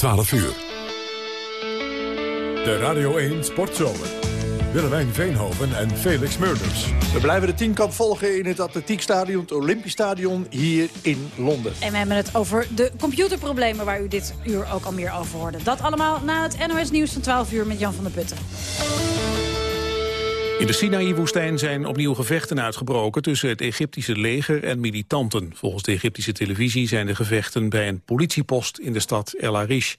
12 uur. De Radio 1 Sportzomer. Willemijn Veenhoven en Felix Murders. We blijven de tienkamp volgen in het atletiekstadion, het Olympisch Stadion hier in Londen. En we hebben het over de computerproblemen waar u dit uur ook al meer over hoorde. Dat allemaal na het NOS Nieuws van 12 uur met Jan van der Putten. In de Sinaï-woestijn zijn opnieuw gevechten uitgebroken tussen het Egyptische leger en militanten. Volgens de Egyptische televisie zijn de gevechten bij een politiepost in de stad El Arish.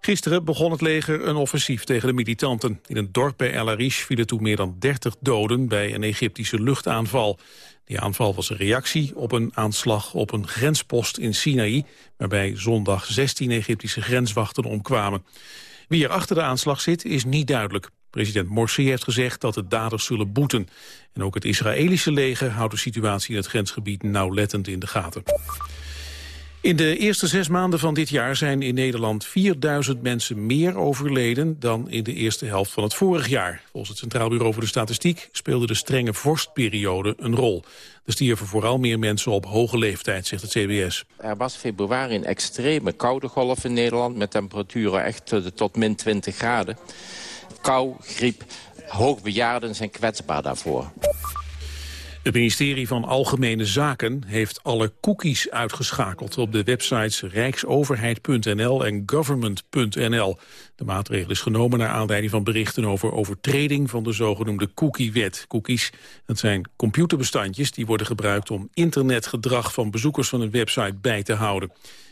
Gisteren begon het leger een offensief tegen de militanten. In een dorp bij El Arish vielen toen meer dan 30 doden bij een Egyptische luchtaanval. Die aanval was een reactie op een aanslag op een grenspost in Sinaï... waarbij zondag 16 Egyptische grenswachten omkwamen. Wie er achter de aanslag zit is niet duidelijk. President Morsi heeft gezegd dat de daders zullen boeten. En ook het Israëlische leger houdt de situatie in het grensgebied nauwlettend in de gaten. In de eerste zes maanden van dit jaar zijn in Nederland 4000 mensen meer overleden dan in de eerste helft van het vorig jaar. Volgens het Centraal Bureau voor de Statistiek speelde de strenge vorstperiode een rol. Er stierven vooral meer mensen op hoge leeftijd, zegt het CBS. Er was februari een extreme koude golf in Nederland met temperaturen echt tot min 20 graden. Kou, griep, hoogbejaarden zijn kwetsbaar daarvoor. Het ministerie van Algemene Zaken heeft alle cookies uitgeschakeld op de websites rijksoverheid.nl en government.nl. De maatregel is genomen naar aanleiding van berichten over overtreding van de zogenoemde cookie-wet. Cookies, dat zijn computerbestandjes die worden gebruikt om internetgedrag van bezoekers van een website bij te houden.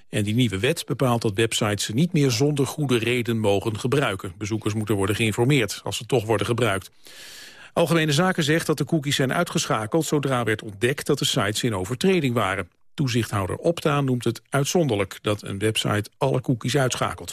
En die nieuwe wet bepaalt dat websites ze niet meer zonder goede reden mogen gebruiken. Bezoekers moeten worden geïnformeerd als ze toch worden gebruikt. Algemene Zaken zegt dat de cookies zijn uitgeschakeld... zodra werd ontdekt dat de sites in overtreding waren. Toezichthouder Opta noemt het uitzonderlijk... dat een website alle cookies uitschakelt.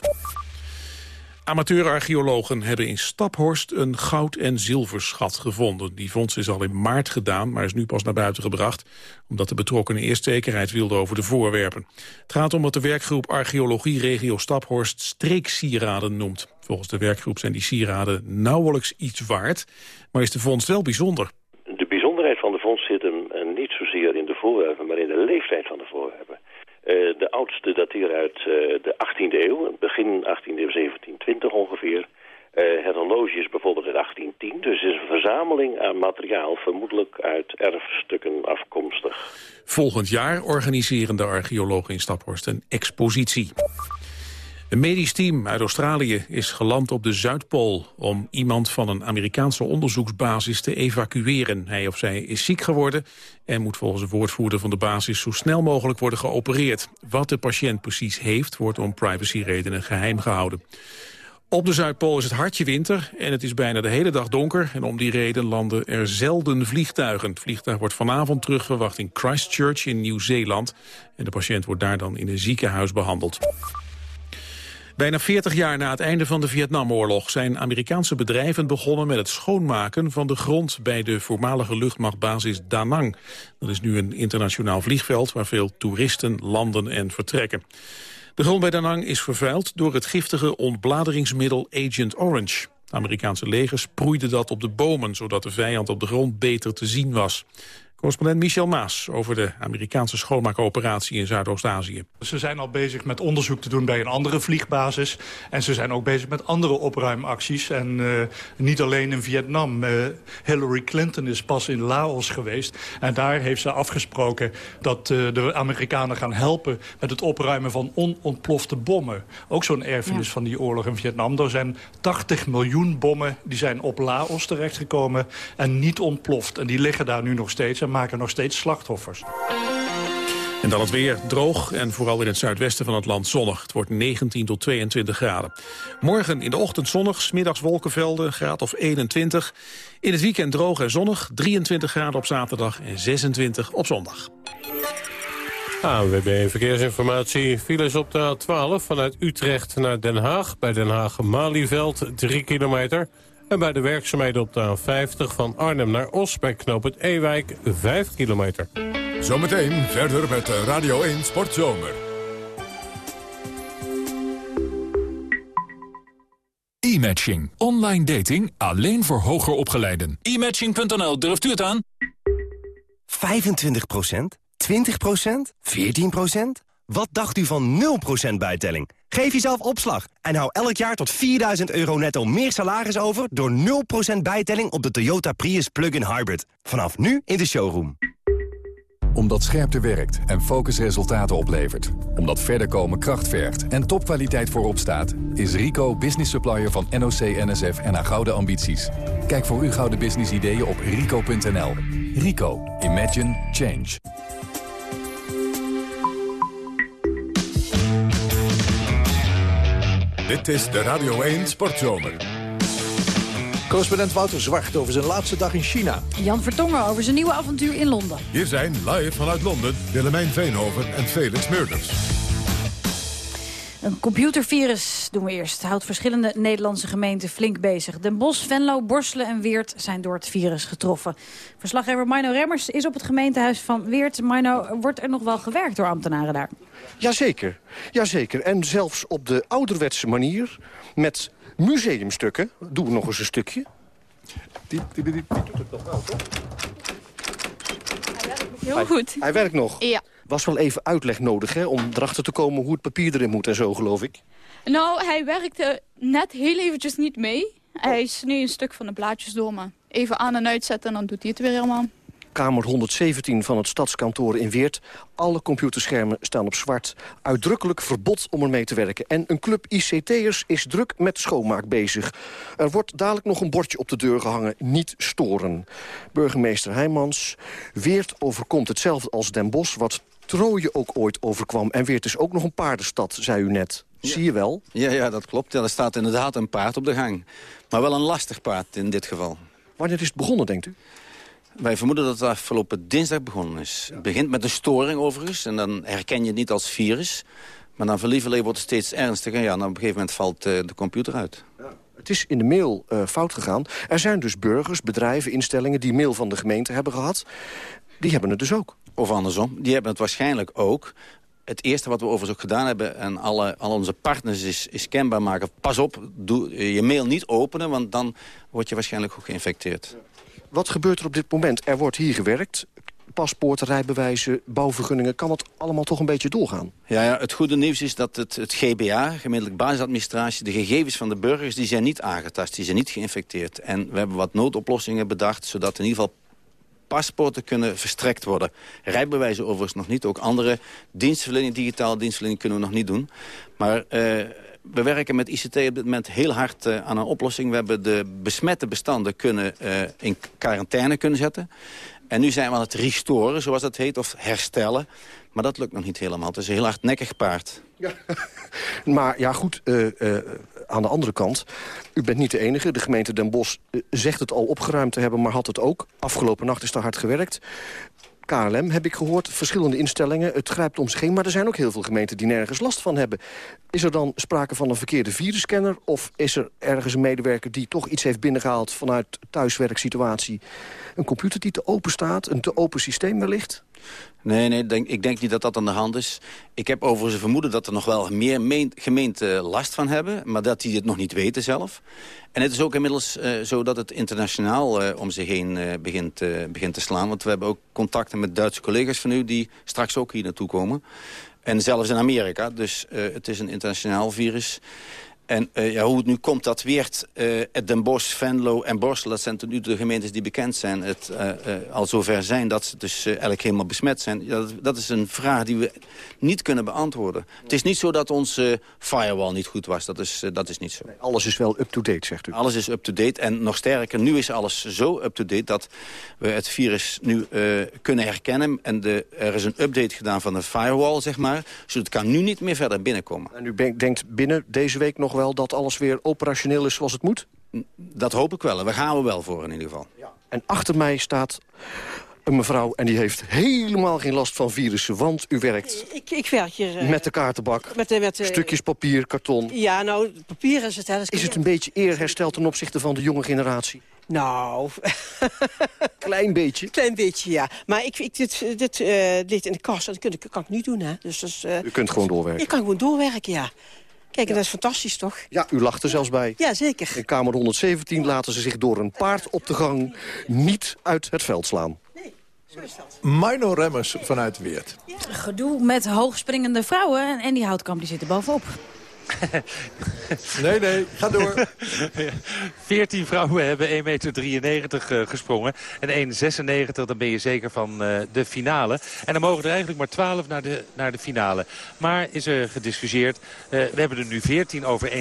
Amateurarcheologen hebben in Staphorst een goud- en zilverschat gevonden. Die vondst is al in maart gedaan, maar is nu pas naar buiten gebracht... omdat de betrokkenen eerst zekerheid wilden over de voorwerpen. Het gaat om wat de werkgroep Archeologie Regio Staphorst streeksieraden noemt. Volgens de werkgroep zijn die sieraden nauwelijks iets waard, maar is de vondst wel bijzonder. De bijzonderheid van de vondst zit hem eh, niet zozeer in de voorwerpen, maar in de leeftijd van de voorwerpen. Eh, de oudste dateren uit uh, de 18e eeuw, begin 18e eeuw, 1720 ongeveer. het horloge is bijvoorbeeld uit 1810, dus is een verzameling aan materiaal, vermoedelijk uit erfstukken afkomstig. Volgend jaar organiseren de archeologen in Staphorst een expositie. Een medisch team uit Australië is geland op de Zuidpool... om iemand van een Amerikaanse onderzoeksbasis te evacueren. Hij of zij is ziek geworden en moet volgens een woordvoerder van de basis... zo snel mogelijk worden geopereerd. Wat de patiënt precies heeft, wordt om privacyredenen geheim gehouden. Op de Zuidpool is het hartje winter en het is bijna de hele dag donker. En om die reden landen er zelden vliegtuigen. Het vliegtuig wordt vanavond terugverwacht in Christchurch in Nieuw-Zeeland. En de patiënt wordt daar dan in een ziekenhuis behandeld. Bijna 40 jaar na het einde van de Vietnamoorlog zijn Amerikaanse bedrijven begonnen met het schoonmaken van de grond bij de voormalige luchtmachtbasis Da Nang. Dat is nu een internationaal vliegveld waar veel toeristen landen en vertrekken. De grond bij Da Nang is vervuild door het giftige ontbladeringsmiddel Agent Orange. Amerikaanse leger sproeide dat op de bomen, zodat de vijand op de grond beter te zien was. Correspondent Michel Maas over de Amerikaanse schoonmaakoperatie in Zuidoost-Azië. Ze zijn al bezig met onderzoek te doen bij een andere vliegbasis. En ze zijn ook bezig met andere opruimacties. En uh, niet alleen in Vietnam. Uh, Hillary Clinton is pas in Laos geweest. En daar heeft ze afgesproken dat uh, de Amerikanen gaan helpen... met het opruimen van onontplofte bommen. Ook zo'n erfenis ja. van die oorlog in Vietnam. Er zijn 80 miljoen bommen die zijn op Laos terechtgekomen... en niet ontploft. En die liggen daar nu nog steeds maken nog steeds slachtoffers. En dan het weer droog en vooral in het zuidwesten van het land zonnig. Het wordt 19 tot 22 graden. Morgen in de ochtend zonnig, smiddags wolkenvelden, graad of 21. In het weekend droog en zonnig, 23 graden op zaterdag en 26 op zondag. ANWB Verkeersinformatie. Files op de A12 vanuit Utrecht naar Den Haag. Bij Den Haag-Malieveld 3 kilometer. En bij de werkzaamheden op de A50 van Arnhem naar Os bij knoop het Ewijk 5 kilometer. Zometeen verder met Radio 1 Sportzomer. E-matching. Online dating alleen voor hoger opgeleiden. E-matching.nl, durft u het aan? 25% 20% 14 Wat dacht u van 0% bijtelling? Geef jezelf opslag en hou elk jaar tot 4000 euro netto meer salaris over... door 0% bijtelling op de Toyota Prius Plug-in Hybrid. Vanaf nu in de showroom. Omdat scherpte werkt en focus resultaten oplevert. Omdat verder komen kracht vergt en topkwaliteit voorop staat... is Rico business supplier van NOC, NSF en haar gouden ambities. Kijk voor uw gouden business ideeën op rico.nl. Rico. Imagine. Change. Dit is de Radio 1 Sportzomer. Correspondent Wouter Zwart over zijn laatste dag in China. Jan Vertongen over zijn nieuwe avontuur in Londen. Hier zijn live vanuit Londen Willemijn Veenhoven en Felix Meurders. Een computervirus doen we eerst. Houdt verschillende Nederlandse gemeenten flink bezig. Den Bosch, Venlo, Borselen en Weert zijn door het virus getroffen. Verslaggever Mino Remmers is op het gemeentehuis van Weert. Mino, wordt er nog wel gewerkt door ambtenaren daar? Jazeker, jazeker. En zelfs op de ouderwetse manier met museumstukken. Doe nog eens een stukje. Die, die, die, die doet het nog wel, toch? Heel Hij- goed. Hij werkt nog. Ja. Was wel even uitleg nodig, hè, om erachter te komen hoe het papier erin moet en zo, geloof ik. Nou, hij werkte net heel eventjes niet mee. Hij is nu een stuk van de blaadjes door, maar even aan en uitzetten en dan doet hij het weer helemaal. Kamer 117 van het stadskantoor in Weert. Alle computerschermen staan op zwart. Uitdrukkelijk verbod om ermee te werken. En een club ICT'ers is druk met schoonmaak bezig. Er wordt dadelijk nog een bordje op de deur gehangen. Niet storen. Burgemeester Heijmans. Weert overkomt hetzelfde als Den Bosch... wat Trooien ook ooit overkwam. En Weert is ook nog een paardenstad, zei u net. Zie je wel? Ja, ja, dat klopt. Ja, er staat inderdaad een paard op de gang. Maar wel een lastig paard in dit geval. Wanneer is het begonnen, denkt u? Wij vermoeden dat het afgelopen dinsdag begonnen is. Het begint met een storing overigens. En dan herken je het niet als virus. Maar dan verlievelee wordt het steeds ernstiger. Ja, en op een gegeven moment valt eh, de computer uit. Het is in de mail eh, fout gegaan. Er zijn dus burgers, bedrijven, instellingen... die mail van de gemeente hebben gehad. Die hebben het dus ook. Of andersom, die hebben het waarschijnlijk ook. Het eerste wat we overigens ook gedaan hebben... en alle, al onze partners is, is kenbaar maken... pas op, doe je mail niet openen... want dan word je waarschijnlijk ook geïnfecteerd. Wat gebeurt er op dit moment? Er wordt hier gewerkt. Paspoorten, rijbewijzen, bouwvergunningen. Kan het allemaal toch een beetje doorgaan? Ja, ja, het goede nieuws is dat het, het GBA, gemeentelijk basisadministratie... de gegevens van de burgers die zijn niet aangetast, die zijn niet geïnfecteerd. En we hebben wat noodoplossingen bedacht... zodat in ieder geval paspoorten kunnen verstrekt worden. Rijbewijzen overigens nog niet. Ook andere dienstverlening, digitale dienstverlening kunnen we nog niet doen. Maar eh, we werken met ICT op dit moment heel hard eh, aan een oplossing. We hebben de besmette bestanden kunnen, eh, in quarantaine kunnen zetten. En nu zijn we aan het restoren, zoals dat heet, of herstellen. Maar dat lukt nog niet helemaal. Het is een heel hardnekkig paard. Maar ja, goed, aan de andere kant... u bent niet de enige. De gemeente Den Bosch eh, zegt het al opgeruimd te hebben... maar had het ook. Afgelopen nacht is er hard gewerkt. KLM heb ik gehoord, verschillende instellingen. Het grijpt om zich heen, maar er zijn ook heel veel gemeenten... die nergens last van hebben. Is er dan sprake van een verkeerde virusscanner... of is er ergens een medewerker die toch iets heeft binnengehaald... vanuit thuiswerksituatie? Een computer die te open staat, een te open systeem wellicht? Nee, nee denk, ik denk niet dat dat aan de hand is. Ik heb overigens een vermoeden dat er nog wel meer meen- gemeenten last van hebben... maar dat die het nog niet weten zelf. En het is ook inmiddels eh, zo dat het internationaal eh, om zich heen eh, begint, eh, begint te slaan. Want we hebben ook contacten met Duitse collega's van u... die straks ook hier naartoe komen. En zelfs in Amerika. Dus eh, het is een internationaal virus. En eh, ja, hoe het nu komt dat Weert, eh, Den Bosch, Venlo en Borstel... dat zijn tot nu toe de gemeentes die bekend zijn... Het, eh, al zover zijn dat ze dus eigenlijk helemaal besmet zijn. Dat, dat is een vraag die we niet kunnen beantwoorden. Het is niet zo dat onze firewall niet goed was. Dat is, dat is niet zo. Alles is wel up-to-date, zegt u. Alles is up-to-date. En nog sterker, nu is alles zo up-to-date... dat we het virus nu kunnen herkennen. En de, er is een update gedaan van de firewall, zeg maar. Dus het kan nu niet meer verder binnenkomen. En u denkt binnen deze week nog wel dat alles weer operationeel is zoals het moet? Dat hoop ik wel. En daar gaan we wel voor in ieder geval. En achter mij staat een mevrouw en die heeft helemaal geen last van virussen. Want u werkt Ik, ik werk hier... eh, met de kaartenbak, met, de- met, de- stukjes papier, karton. Ja, nou, papier is het. Hè. Is het een beetje eerherstel ten opzichte van de jonge generatie? Nou... Klein beetje? Klein beetje, ja. Maar ik, ik dit, dit, eh, dit in de kast, dat kan, ik- kan ik niet doen, hè. Dus, dat is, eh, U kunt gewoon doorwerken. Ik kan gewoon doorwerken, ja. Kijk, dat is fantastisch, toch? Ja, u lacht er zelfs bij. Ja, zeker. In kamer 117 laten ze zich door een paard op de gang niet uit het veld slaan. Mino Remmers vanuit Weert. Gedoe met hoogspringende vrouwen en die Houtkamp die zit er bovenop. nee, nee, ga door. 14 vrouwen hebben 1,93 meter uh, gesprongen. En 1,96, dan ben je zeker van uh, de finale. En dan mogen er eigenlijk maar 12 naar de, naar de finale. Maar is er gediscussieerd. Uh, we hebben er nu 14 over 1,93.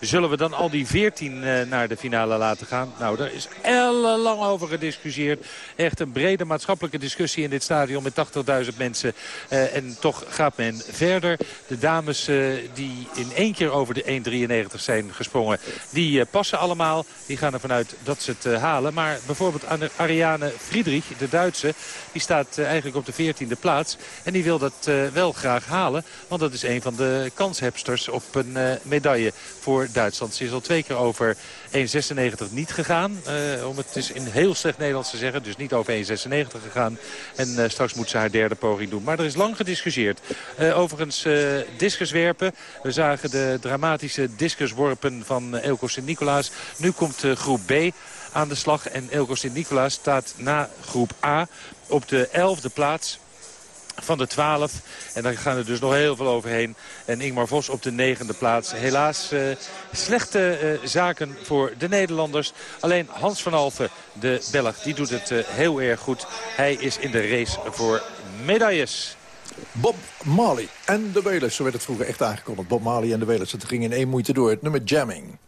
Zullen we dan al die 14 naar de finale laten gaan? Nou, daar is ellenlang over gediscussieerd. Echt een brede maatschappelijke discussie in dit stadion met 80.000 mensen. en toch gaat men verder. De dames die die in één keer over de 1,93 zijn gesprongen. Die uh, passen allemaal. Die gaan ervan uit dat ze het uh, halen. Maar bijvoorbeeld Ariane Friedrich, de Duitse... die staat uh, eigenlijk op de 14e plaats. En die wil dat wel graag halen. Want dat is een van de kanshebsters op een medaille voor Duitsland. Ze is al twee keer over 1,96 niet gegaan. Uh, om het is in heel slecht Nederlands te zeggen. Dus niet over 1,96 gegaan. En uh, straks moet ze haar derde poging doen. Maar er is lang gediscussieerd. Uh, overigens discuswerpen. We zagen de dramatische discusworpen van Elko Sint-Nicolaas. Nu komt groep B aan de slag. En Elko Sint-Nicolaas staat na groep A op de 11e plaats van de 12. En daar gaan er dus nog heel veel overheen. En Ingmar Vos op de negende plaats. Helaas uh, slechte uh, zaken voor de Nederlanders. Alleen Hans van Alfen, de Belg, die doet het uh, heel erg goed. Hij is in de race voor medailles. Bob Marley en de Welers, zo werd het vroeger echt aangekondigd. Bob Marley en de Welers, het ging in één moeite door. Het nummer Jamming.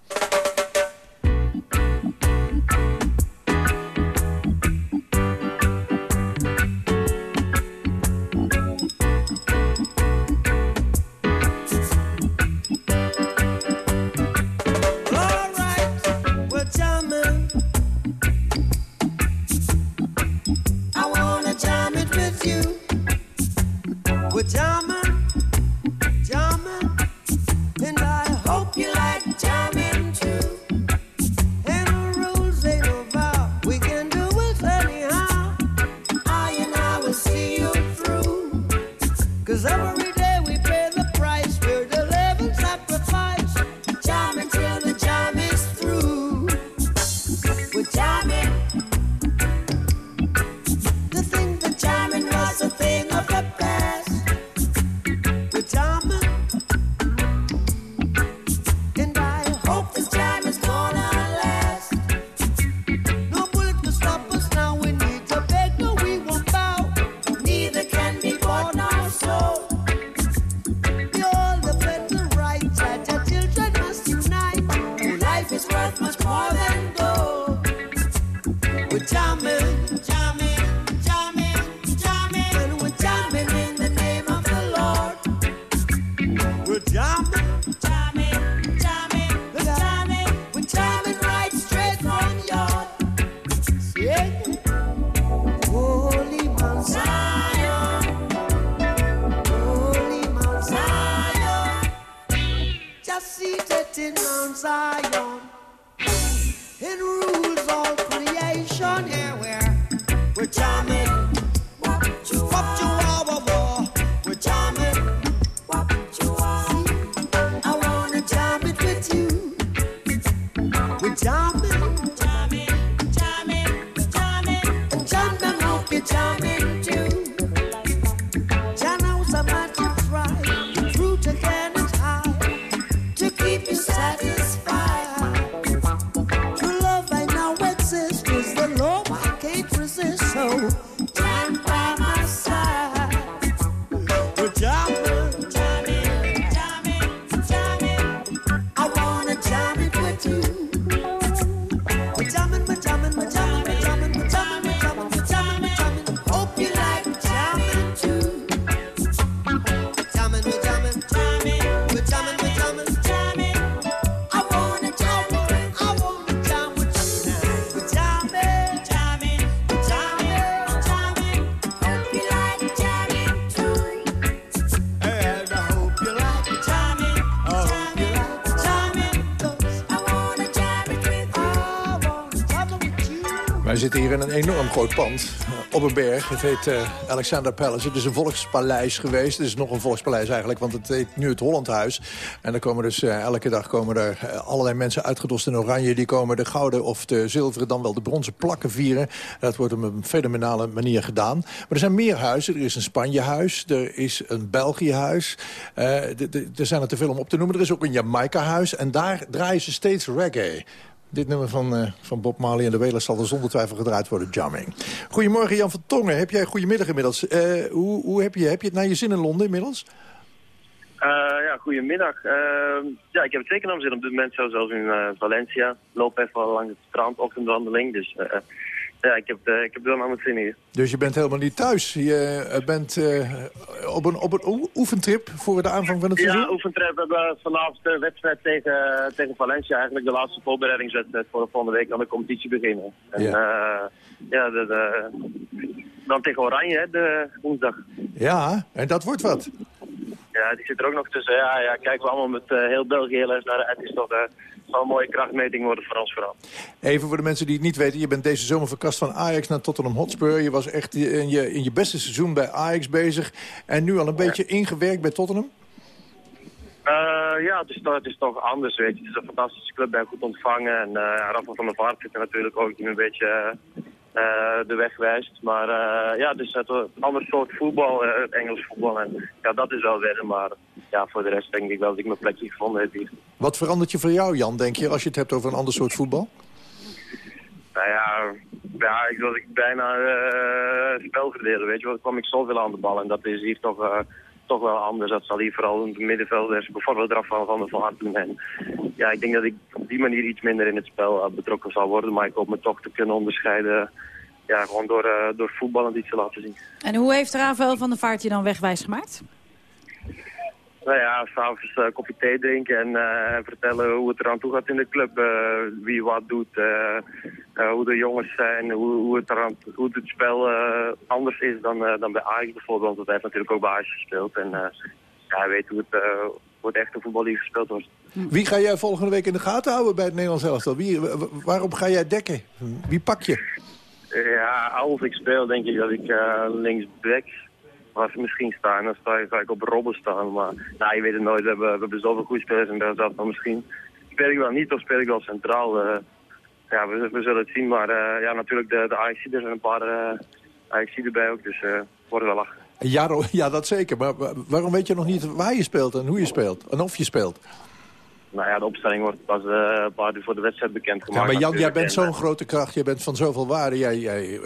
comes. Zitten hier in een enorm groot pand eh, op een berg. Het heet uh, Alexander Palace. Het is een volkspaleis geweest. Het is nog een volkspaleis eigenlijk, want het heet nu het Hollandhuis. En dan komen dus uh, elke dag komen er allerlei mensen uitgedost in oranje. Die komen de gouden of de zilveren, dan wel de bronzen plakken vieren. Dat wordt op een fenomenale manier gedaan. Maar er zijn meer huizen. Er is een Spanjehuis, er is een Belgiëhuis. er zijn er te veel om op te noemen. Er is ook een Jamaica-huis. En daar draaien ze steeds reggae. Dit nummer van, uh, van Bob Marley en de Wailers zal er zonder twijfel gedraaid worden, Jamming. Goedemorgen Jan van Tongen, heb jij goedemiddag inmiddels. Uh, hoe hoe heb, je, heb je het naar je zin in Londen inmiddels? Uh, ja, goedemiddag. ja, ik heb het zeker naar zin op dit moment, zelfs in Valencia. Loop even langs het strand, ochtendwandeling, dus ja, ik heb, uh, ik heb wel aan het zin hier. Dus je bent helemaal niet thuis? Je eh, bent uh, op, een, op een oefentrip voor de aanvang van het seizoen? Ja, oefentrip. We hebben vanavond de wedstrijd tegen, tegen Valencia. Eigenlijk de laatste voorbereidingswedstrijd voor de volgende week aan de competitie beginnen. En, ja, ja de, de, dan tegen Oranje, hè, de woensdag. Ja, en dat wordt wat. Ja, die zit er ook nog tussen. Ja, ja kijken we allemaal met heel België heel erg naar. Het is toch zal een mooie krachtmeting worden voor ons vooral. Even voor de mensen die het niet weten. Je bent deze zomer verkast van Ajax naar Tottenham Hotspur. Je was echt in je, in je beste seizoen bij Ajax bezig. En nu al een beetje ingewerkt bij Tottenham? Uh, ja, het is, toch, het is toch anders, weet je. Het is een fantastische club, ben goed ontvangen. En uh, Rafa van der Vaart zit er natuurlijk ook die een beetje uh, de weg wijst. Maar ja, het is een ander soort voetbal, het Engels voetbal. En ja, dat is wel weer, maar ja, voor de rest denk ik wel dat ik mijn plekje gevonden heb hier. Wat verandert je voor jou, Jan, denk je, als je het hebt over een ander soort voetbal? Nou ja, ja ik wilde bijna uh, spel verdelen, weet je. Want kwam ik zoveel aan de bal en dat is hier toch, uh, toch wel anders. Dat zal hier vooral in de middenvelders bijvoorbeeld eraf van, van de Vaart doen. En ja, ik denk dat ik op die manier iets minder in het spel uh, betrokken zal worden. Maar ik hoop me toch te kunnen onderscheiden ja, gewoon door, door voetballend iets te laten zien. En hoe heeft Rafael van der Vaart je dan wegwijs gemaakt? Nou ja, s'avonds uh, kopje thee drinken en uh, vertellen hoe het eraan toe gaat in de club. Uh, wie wat doet, hoe de jongens zijn, hoe, hoe, het, eraan, hoe het spel anders is dan, dan bij Ajax bijvoorbeeld. Want hij heeft natuurlijk ook bij Ajax gespeeld. En ja, hij weet hoe het, hoe het echte voetbal hier gespeeld wordt. Wie ga jij volgende week in de gaten houden bij het Nederlands elftal? Wie, waarom ga jij dekken? Wie pak je? Ja, als ik speel denk ik dat ik linksback waar ze misschien staan. Dan sta je, ik op Robben staan. Maar nou, je weet het nooit. We hebben, we hebben zoveel goede spelers en daar zat dan misschien... Speel ik wel niet of speel ik wel centraal? Uh, ja, we, we, zullen het zien. Maar uh, ja, natuurlijk de, de AXC, er zijn een paar uh, AXC erbij ook. Dus uh, worden wel lachen. Ja, ja, dat zeker. Maar waarom weet je nog niet waar je speelt en hoe je speelt? En of je speelt? Nou ja, de opstelling wordt pas uh, een paar uur voor de wedstrijd bekendgemaakt. Ja, maar Jan, jij bent zo'n grote kracht. Jij bent van zoveel waarde. Jij, jij uh,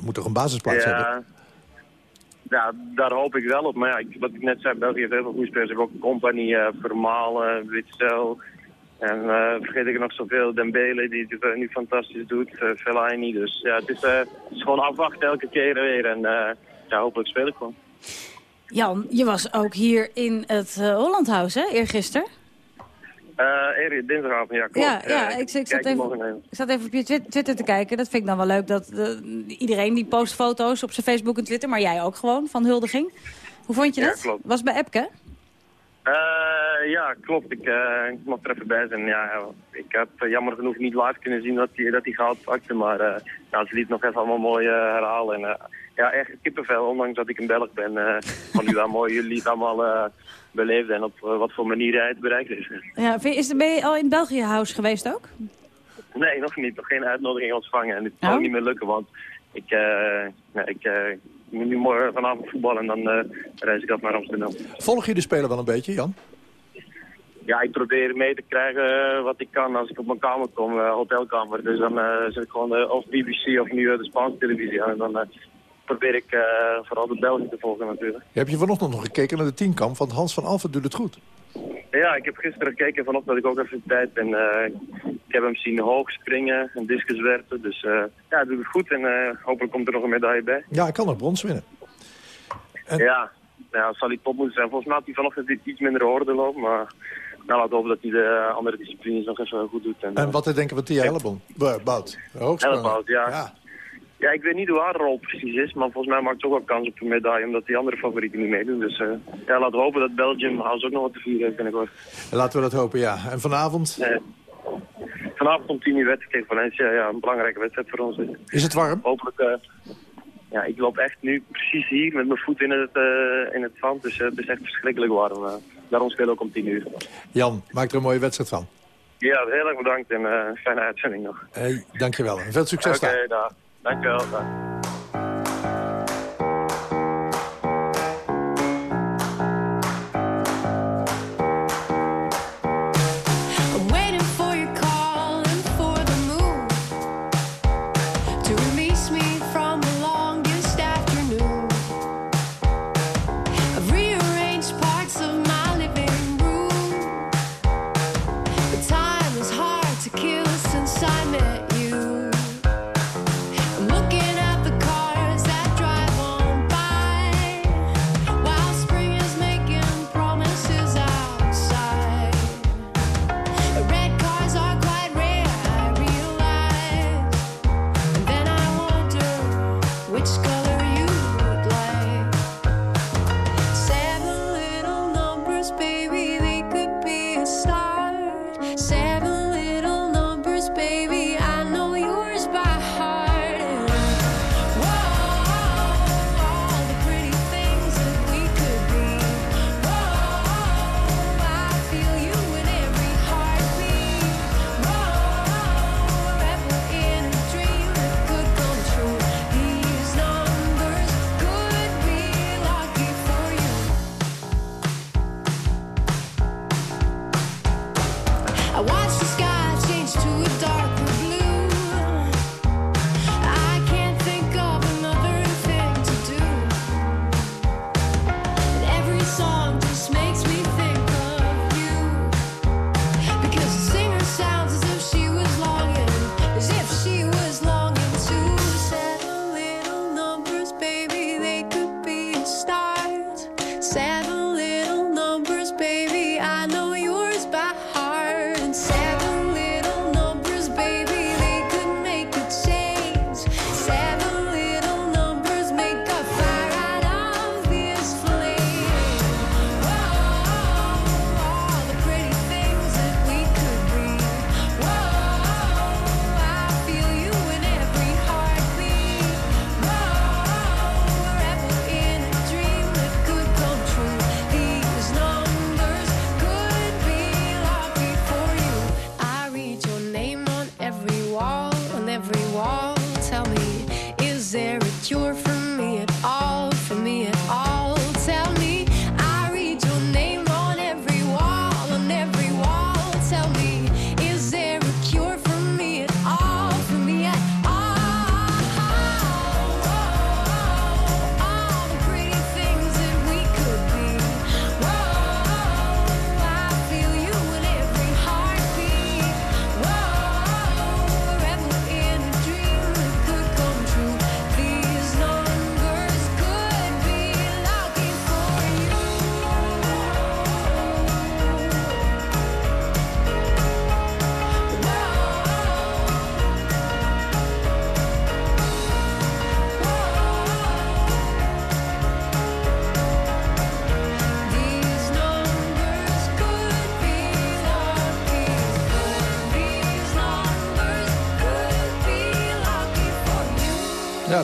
moet toch een basisplaats ja, hebben? Ja, daar hoop ik wel op. Maar ja, wat ik net zei, België heeft heel veel goede spelers. Ze hebben ook Compagnie, uh, Vermalen, Witzel. En uh, vergeet ik nog zoveel. Dembele, die het nu fantastisch doet. Uh, Fellaini. Dus ja, het is, is gewoon afwachten elke keer weer. En ja, hopelijk speel ik gewoon. Jan, je was ook hier in het Hollandhuis, hè, eergisteren? Uh, dinsdagavond, ja, klopt. Ja, ja ik, ik, zat even, ik zat even op je Twitter te kijken. Dat vind ik dan wel leuk. Dat iedereen die post foto's op zijn Facebook en Twitter, maar jij ook gewoon, van huldiging. Hoe vond je dat? Klopt. Was bij Epke? Uh, ja, klopt. Ik, uh, ik mocht er even bij zijn. Ja, ik heb jammer genoeg niet live kunnen zien dat hij dat gehaald pakte. Maar nou, ze liet nog even allemaal mooi herhalen. En, ja, echt kippenvel, ondanks dat ik een Belg ben. van u wel mooi. Jullie het allemaal beleefd en op wat voor manier hij het bereikt is. Ja, is er, ben je al in België House geweest ook? Nee, nog niet. Nog geen uitnodiging ontvangen. En het zal oh. niet meer lukken, want ik, uh, ik moet nu morgen vanavond voetballen en dan uh, reis ik af naar Amsterdam. Volg je de speler wel een beetje, Jan? Ja, ik probeer mee te krijgen wat ik kan als ik op mijn kamer kom, hotelkamer. Dus dan zit ik gewoon of BBC of nu de Spaanse televisie aan. En dan probeer ik vooral de Belgen te volgen natuurlijk. Heb je vanochtend nog gekeken naar de tienkamp? Want Hans van Alphen doet het goed. Ja, ik heb gisteren gekeken vanochtend dat ik ook even tijd ben. ik heb hem zien hoog springen en discus werpen. Dus uh, ja, hij doet het goed en uh, hopelijk komt er nog een medaille bij. Ja, hij kan nog brons winnen. En... Ja, ja, zal hij top moeten zijn. Volgens mij had hij vanochtend iets minder hoorde lopen, maar... Nou, laten we hopen dat hij de andere disciplines nog even goed doet. En, en wat denken we van Tia Hellebout? Bout, Hellebout, ja. ja. Ja, ik weet niet hoe haar rol precies is, maar volgens mij maakt ze ook wel kans op een medaille, omdat die andere favorieten niet meedoen. Dus uh, ja, laten we hopen dat Belgium House ook nog wat te vieren heeft binnenkort. Laten we dat hopen, ja. En vanavond? vanavond om 10 uur wedstrijd tegen Valencia. Ja, een belangrijke wedstrijd voor ons. Is het warm? Hopelijk... eh, ja, ik loop echt nu precies hier met mijn voet in het, eh, in het zand. Dus het is echt verschrikkelijk warm. daarom spelen we ook om 10 uur. Jan, maak er een mooie wedstrijd van. Ja, heel erg bedankt en eh, fijne uitzending nog. Hey, dankjewel. Veel succes Oké, daar. dag. Dankjewel. dag. Which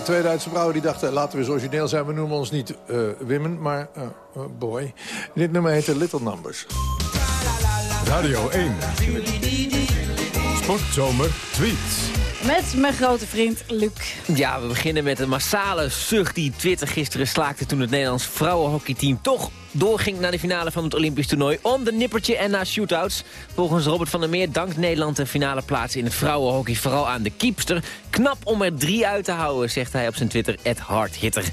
twee Duitse vrouwen die dachten, laten we eens origineel zijn. We noemen ons niet eh Wimmen, maar eh, eh, Boy. Dit nummer heette Little Numbers. Radio 1. Sportzomer tweets. Met mijn grote vriend Luc. Ja, we beginnen met een massale zucht die Twitter gisteren slaakte... toen het Nederlands vrouwenhockeyteam toch doorging naar de finale van het Olympisch toernooi... om de nippertje en na shootouts. Volgens Robert van der Meer dankt Nederland de finale plaats in het vrouwenhockey... vooral aan de kiepster. Knap om er drie uit te houden, zegt hij op zijn Twitter, Ed Hardhitter.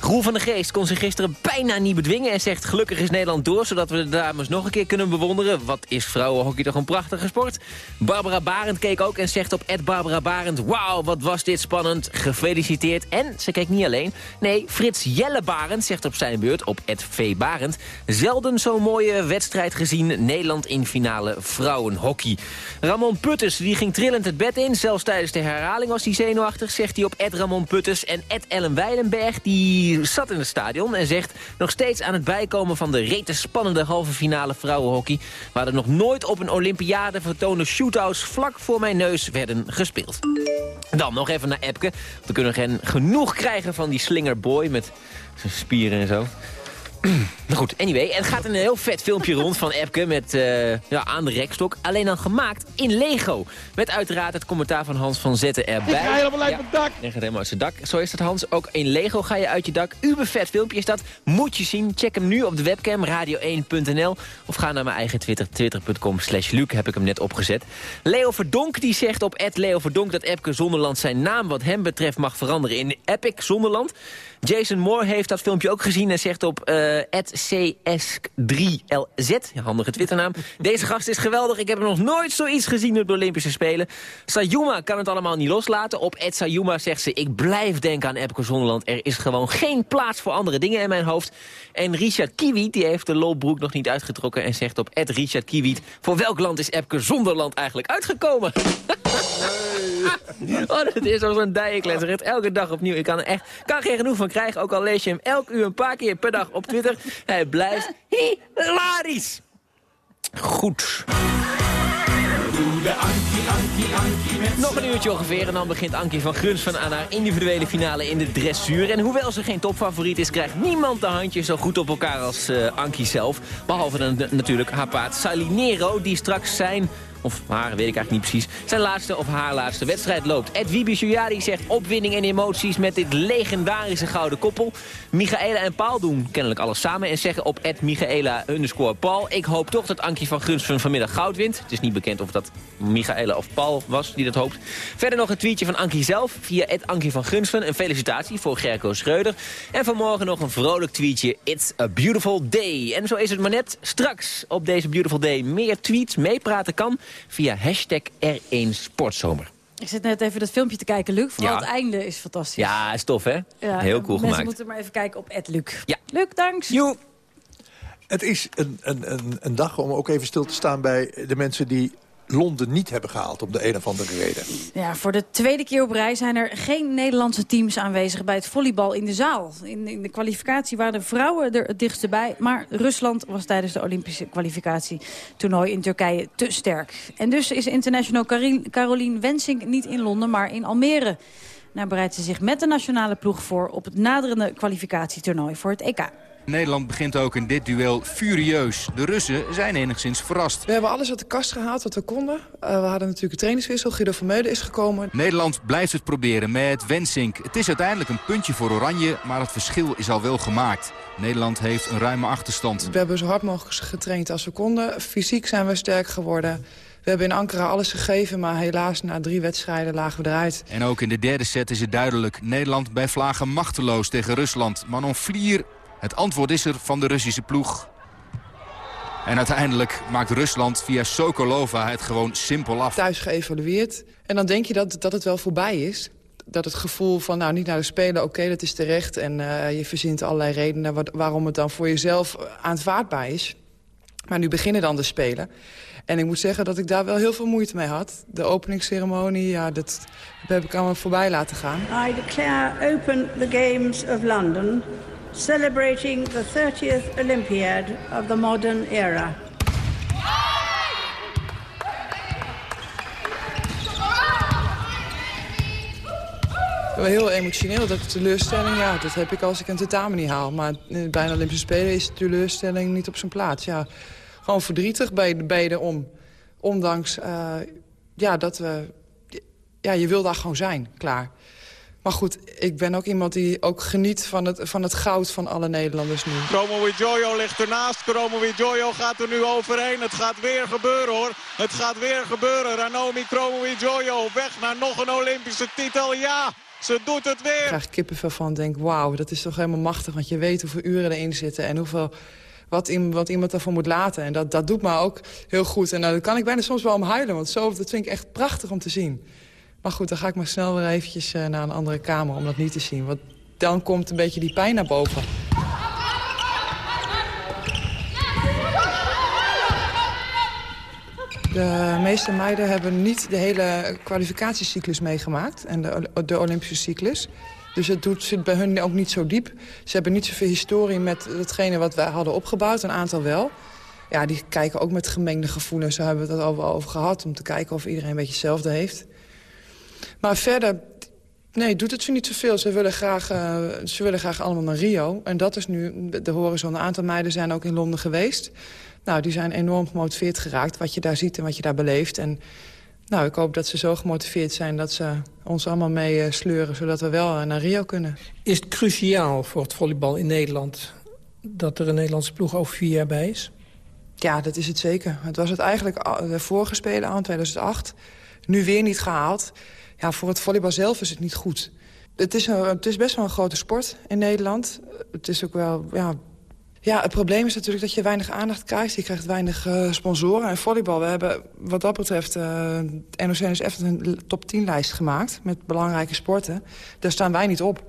Roel van der Geest kon zich gisteren bijna niet bedwingen... en zegt gelukkig is Nederland door, zodat we de dames nog een keer kunnen bewonderen. Wat is vrouwenhockey toch een prachtige sport? Barbara Barend keek ook en zegt op Ed Barbara Barend... wauw, wat was dit spannend, gefeliciteerd. En ze keek niet alleen. Nee, Frits Jelle Barend zegt op zijn beurt op Ed V. Barend... zelden zo'n mooie wedstrijd gezien, Nederland in finale vrouwenhockey. Ramon Putters die ging trillend het bed in. Zelfs tijdens de herhaling was hij zenuwachtig, zegt hij op Ed Ramon Putters. En Ed Ellen Weilenberg die die zat in het stadion en zegt... nog steeds aan het bijkomen van de rete spannende halve finale vrouwenhockey... waar er nog nooit op een Olympiade vertoonde shootouts... vlak voor mijn neus werden gespeeld. Dan nog even naar Epke. We kunnen geen genoeg krijgen van die slingerboy met zijn spieren en zo. Nou goed, anyway, er gaat een heel vet filmpje rond van Epke met, eh, ja, aan de rekstok. Alleen dan gemaakt in Lego. Met uiteraard het commentaar van Hans van Zetten erbij. Ik ga helemaal uit mijn dak. Hij gaat helemaal uit zijn dak. Zo is dat Hans. Ook in Lego ga je uit je dak. Uber vet filmpje is dat. Moet je zien. Check hem nu op de webcam radio1.nl. Of ga naar mijn eigen Twitter. Twitter.com slash Luc. Heb ik hem net opgezet. Leo Verdonk die zegt op Leo Verdonk dat Epke Zonderland zijn naam wat hem betreft mag veranderen in Epic Zonderland. Jason Moore heeft dat filmpje ook gezien en zegt op eh CS3LZ, handige Twitternaam. Deze gast is geweldig, ik heb nog nooit zoiets gezien op de Olympische Spelen. Sayuma kan het allemaal niet loslaten. Op Ed Sayuma zegt ze, ik blijf denken aan Epke Zonderland. Er is gewoon geen plaats voor andere dingen in mijn hoofd. En Richard Kiewiet, die heeft de lolbroek nog niet uitgetrokken... en zegt op Ed Richard voor welk land is Epke Zonderland eigenlijk uitgekomen? Oh, dat is al zo'n dijenkletser. Elke dag opnieuw. Ik kan er echt kan geen genoeg van krijgen. Ook al lees je hem elk uur een paar keer per dag op Twitter. Hij blijft hilarisch. Goed. Nog een uurtje ongeveer en dan begint Ankie van Grunsven aan haar individuele finale in de dressuur. En hoewel ze geen topfavoriet is, krijgt niemand de handjes zo goed op elkaar als eh, Ankie zelf. Behalve dan natuurlijk haar paard Salinero, die straks zijn of haar, weet ik eigenlijk niet precies, zijn laatste of haar laatste wedstrijd loopt. Ed Wiebe Jujari zegt opwinding en emoties met dit legendarische gouden koppel. Michaela en Paul doen kennelijk alles samen en zeggen op Ed Michaela underscore Paul. Ik hoop toch dat Ankie van Gunsven vanmiddag goud wint. Het is niet bekend of dat Michaela of Paul was die dat hoopt. Verder nog een tweetje van Ankie zelf via Ed Ankie van Gunsven. Een felicitatie voor Gerco Schreuder. En vanmorgen nog een vrolijk tweetje. It's a beautiful day. En zo is het maar net straks op deze beautiful day meer tweets meepraten kan via hashtag R1 Sportzomer. Ik zit net even dat filmpje te kijken, Luc. Vooral Ja. het einde is fantastisch. Ja, is tof hè? Ja, Heel cool mensen gemaakt. moeten maar even kijken op Luc. Ja. Luc, danks. Joe. Het is een, een, een, een dag om ook even stil te staan bij de mensen die Londen niet hebben gehaald om de een of andere reden. Ja, voor de tweede keer op rij zijn er geen Nederlandse teams aanwezig bij het volleybal in de zaal. In, de kwalificatie waren de vrouwen er het dichtst bij. Maar Rusland was tijdens de Olympische kwalificatietoernooi in Turkije te sterk. En dus is international Caroline Wensing niet in Londen, maar in Almere. Nou bereidt ze zich met de nationale ploeg voor op het naderende kwalificatietoernooi voor het EK. Nederland begint ook in dit duel furieus. De Russen zijn enigszins verrast. We hebben alles uit de kast gehaald wat we konden. Eh, we hadden natuurlijk een trainingswissel. Guido van Meulen is gekomen. Nederland blijft het proberen met Wensink. Het is uiteindelijk een puntje voor Oranje, maar het verschil is al wel gemaakt. Nederland heeft een ruime achterstand. We hebben zo hard mogelijk getraind als we konden. Fysiek zijn we sterk geworden. We hebben in Ankara alles gegeven, maar helaas na drie wedstrijden lagen we eruit. En ook in de derde set is het duidelijk. Nederland bij vlagen machteloos tegen Rusland. Manon Vlier, het antwoord is er van de Russische ploeg. En uiteindelijk maakt Rusland via Sokolova het gewoon simpel af. Thuis geëvalueerd. En dan denk je dat, dat het wel voorbij is. Dat het gevoel van, nou, niet naar de Spelen, oké, dat is terecht. En eh, je verzint allerlei redenen wa- waarom het dan voor jezelf aanvaardbaar is. Maar nu beginnen dan de Spelen. En ik moet zeggen dat ik daar wel heel veel moeite mee had. De openingsceremonie, ja, dat, dat heb ik allemaal voorbij laten gaan. I declare open the Games of London, celebrating the 30th Olympiad of the modern era. Heel emotioneel, dat teleurstelling, ja, dat heb ik als ik een tentamen niet haal. Maar bij een Olympische Spelen is de teleurstelling niet op zijn plaats. Ja, gewoon verdrietig bij de om. Ondanks eh, ja, dat we... Ja, je wil daar gewoon zijn, klaar. Maar goed, ik ben ook iemand die ook geniet van het, van het goud van alle Nederlanders nu. Chromo Jojo ligt ernaast. Chromo Jojo gaat er nu overheen. Het gaat weer gebeuren hoor. Het gaat weer gebeuren. Ranomi Chromo Jojo weg naar nog een Olympische titel. Ja, ze doet het weer. Ik krijg kippenvel van en denk, wauw, dat is toch helemaal machtig. Want je weet hoeveel uren erin zitten en hoeveel, wat, wat iemand ervoor moet laten. En dat, dat doet me ook heel goed. En daar kan ik bijna soms wel om huilen, want zo, dat vind ik echt prachtig om te zien. Maar goed, dan ga ik maar snel weer eventjes eh, naar een andere kamer om dat niet te zien. Want dan komt een beetje die pijn naar boven. De meeste meiden hebben niet de hele kwalificatiecyclus meegemaakt. En de, de Olympische cyclus. Dus het doet, zit bij hun ook niet zo diep. Ze hebben niet zoveel historie met hetgene wat wij hadden opgebouwd. Een aantal wel. Ja, die kijken ook met gemengde gevoelens. Daar hebben we het al over gehad. Om te kijken of iedereen een beetje hetzelfde heeft. Maar verder, nee, doet het ze niet zoveel. Ze willen graag, eh, ze willen graag allemaal naar Rio. En dat is nu de horizon. Een aantal meiden zijn ook in Londen geweest. Nou, die zijn enorm gemotiveerd geraakt. Wat je daar ziet en wat je daar beleeft. En nou, ik hoop dat ze zo gemotiveerd zijn dat ze ons allemaal mee eh, sleuren... zodat we wel eh, naar Rio kunnen. Is het cruciaal voor het volleybal in Nederland... dat er een Nederlandse ploeg over vier jaar bij is? Ja, dat is het zeker. Het was het eigenlijk de vorige Spelen aan 2008. Nu weer niet gehaald. Ja, voor het volleybal zelf is het niet goed. Het is, een, het is best wel een grote sport in Nederland. Het is ook wel... Ja, ja, het probleem is natuurlijk dat je weinig aandacht krijgt. Je krijgt weinig eh, sponsoren. En volleybal, we hebben wat dat betreft... eh NOC-NSF een top 10-lijst gemaakt met belangrijke sporten. Daar staan wij niet op.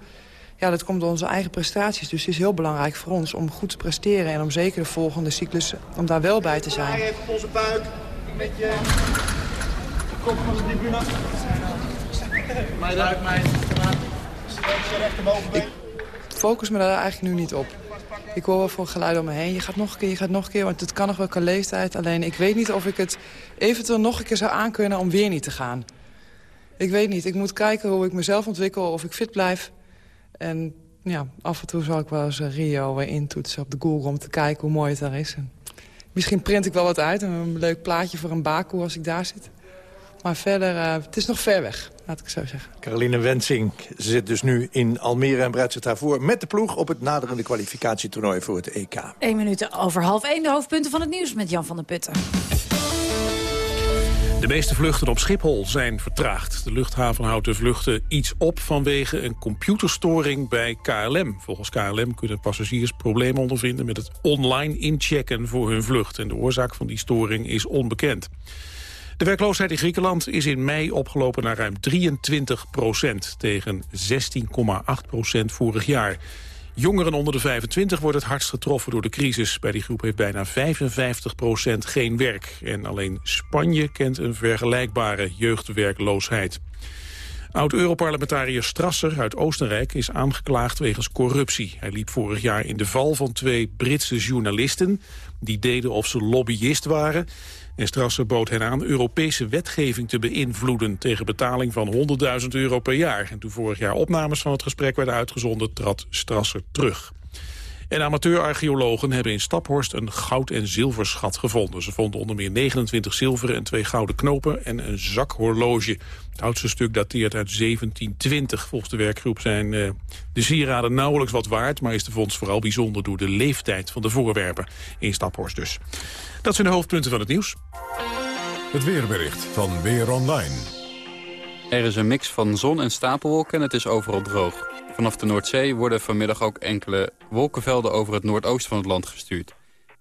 Ja, dat komt door onze eigen prestaties. Dus het is heel belangrijk voor ons om goed te presteren... en om zeker de volgende cyclus, om daar wel bij te zijn. Even op onze buik. Met je kop van de tribune. Buik mij. rechterbovenbeen. focus me daar eigenlijk nu niet op. Ik hoor wel voor geluid om me heen. Je gaat nog een keer, je gaat nog een keer. Want het kan nog wel qua leeftijd. Alleen ik weet niet of ik het eventueel nog een keer zou aankunnen om weer niet te gaan. Ik weet niet. Ik moet kijken hoe ik mezelf ontwikkel. Of ik fit blijf. En ja, af en toe zal ik wel eens eh, Rio weer intoetsen op de Google... om te kijken hoe mooi het daar is. En misschien print ik wel wat uit. Een leuk plaatje voor een Baku als ik daar zit. Maar verder, eh, het is nog ver weg, laat ik zo zeggen. Caroline Wensing zit dus nu in Almere en bereidt zich daarvoor met de ploeg... op het naderende kwalificatietoernooi voor het EK. 1 minuut over half 1, de hoofdpunten van het nieuws met Jan van der Putten. De meeste vluchten op Schiphol zijn vertraagd. De luchthaven houdt de vluchten iets op vanwege een computerstoring bij KLM. Volgens KLM kunnen passagiers problemen ondervinden met het online inchecken voor hun vlucht. En de oorzaak van die storing is onbekend. De werkloosheid in Griekenland is in mei opgelopen naar ruim 23 procent... tegen 16,8 procent vorig jaar. Jongeren onder de 25 worden het hardst getroffen door de crisis. Bij die groep heeft bijna 55 procent geen werk. En alleen Spanje kent een vergelijkbare jeugdwerkloosheid. Oud-Europarlementariër Strasser uit Oostenrijk is aangeklaagd wegens corruptie. Hij liep vorig jaar in de val van twee Britse journalisten... die deden of ze lobbyist waren. En Strasser bood hen aan Europese wetgeving te beïnvloeden... tegen betaling van 100.000 euro per jaar. En toen vorig jaar opnames van het gesprek werden uitgezonden... trad Strasser terug. En amateurarcheologen hebben in Staphorst een goud- en zilverschat gevonden. Ze vonden onder meer 29 zilveren en twee gouden knopen en een zakhorloge. Het oudste stuk dateert uit 1720. Volgens de werkgroep zijn eh, de sieraden nauwelijks wat waard... maar is de vondst vooral bijzonder door de leeftijd van de voorwerpen. In Staphorst dus. Dat zijn de hoofdpunten van het nieuws. Het weerbericht van Weer Online. Er is een mix van zon en stapelwolken en het is overal droog. Vanaf de Noordzee worden vanmiddag ook enkele wolkenvelden over het noordoosten van het land gestuurd.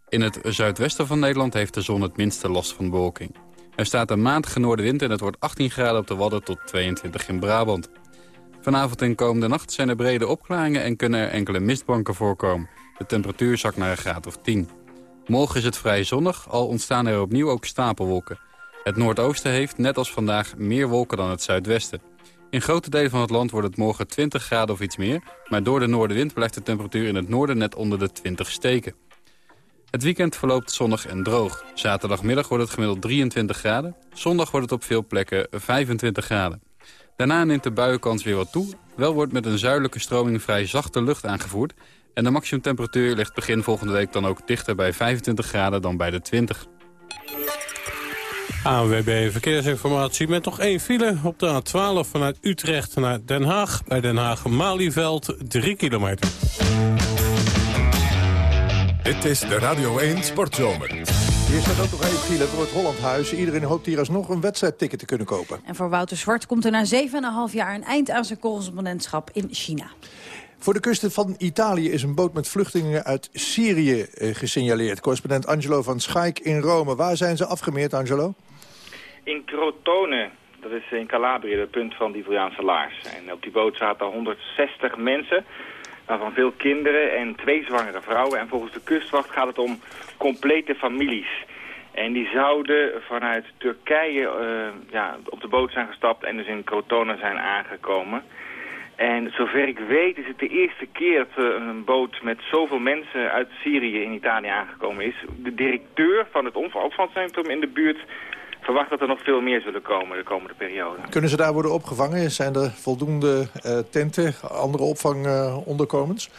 In het zuidwesten van Nederland heeft de zon het minste last van bewolking. Er staat een matige noordenwind en het wordt 18 graden op de Wadden tot 22 in Brabant. Vanavond en komende nacht zijn er brede opklaringen en kunnen er enkele mistbanken voorkomen. De temperatuur zakt naar een graad of 10. Morgen is het vrij zonnig, al ontstaan er opnieuw ook stapelwolken. Het noordoosten heeft, net als vandaag, meer wolken dan het zuidwesten. In grote delen van het land wordt het morgen 20 graden of iets meer... maar door de noordenwind blijft de temperatuur in het noorden net onder de 20 steken. Het weekend verloopt zonnig en droog. Zaterdagmiddag wordt het gemiddeld 23 graden. Zondag wordt het op veel plekken 25 graden. Daarna neemt de buienkans weer wat toe. Wel wordt met een zuidelijke stroming vrij zachte lucht aangevoerd... en de maximumtemperatuur ligt begin volgende week dan ook dichter bij 25 graden dan bij de 20. ANWB Verkeersinformatie met nog één file op de A12 vanuit Utrecht naar Den Haag. Bij Den Haag-Malieveld 3 kilometer. Dit is de Radio 1 Sportzomer. Hier staat ook nog één file voor het Hollandhuis. Iedereen hoopt hier alsnog een wedstrijdticket te kunnen kopen. En voor Wouter Zwart komt er na 7,5 jaar een eind aan zijn correspondentschap in China. Voor de kusten van Italië is een boot met vluchtelingen uit Syrië eh, gesignaleerd. Correspondent Angelo van Schaik in Rome. Waar zijn ze afgemeerd, Angelo? In Crotone, dat is in Calabrië, het punt van die Italiaanse laars. En op die boot zaten 160 mensen, waarvan veel kinderen en twee zwangere vrouwen. En volgens de kustwacht gaat het om complete families. En die zouden vanuit Turkije eh, ja, op de boot zijn gestapt en dus in Crotone zijn aangekomen. En zover ik weet is het de eerste keer dat er een boot met zoveel mensen uit Syrië in Italië aangekomen is. De directeur van het opvangcentrum in de buurt verwacht dat er nog veel meer zullen komen de komende periode. Kunnen ze daar worden opgevangen? Zijn er voldoende eh, tenten, andere opvangonderkomens?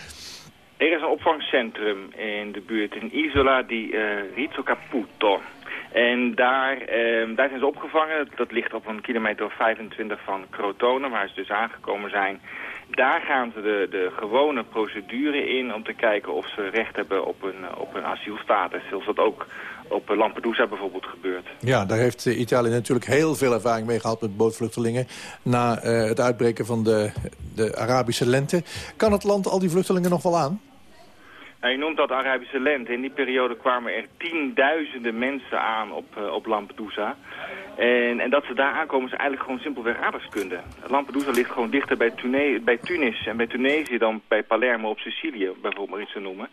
Er is een opvangcentrum in de buurt, in Isola di eh Rizzo Caputo. En daar, eh, daar zijn ze opgevangen. Dat ligt op een kilometer of 25 van Crotone, waar ze dus aangekomen zijn. Daar gaan ze de, de gewone procedure in om te kijken of ze recht hebben op een, eh, op een asielstatus. Zoals dat ook op Lampedusa bijvoorbeeld gebeurt. Ja, daar heeft eh, Italië natuurlijk heel veel ervaring mee gehad met bootvluchtelingen... na eh, het uitbreken van de, de Arabische lente. Kan het land al die vluchtelingen nog wel aan? Nou, je noemt dat Arabische lente. In die periode kwamen er tienduizenden mensen aan op, eh, op Lampedusa. En, en dat ze daar aankomen is eigenlijk gewoon simpelweg aardrijkskunde. Lampedusa ligt gewoon dichter bij, bij Tunis en bij Tunesië dan bij Palermo op Sicilië, bijvoorbeeld maar iets te noemen.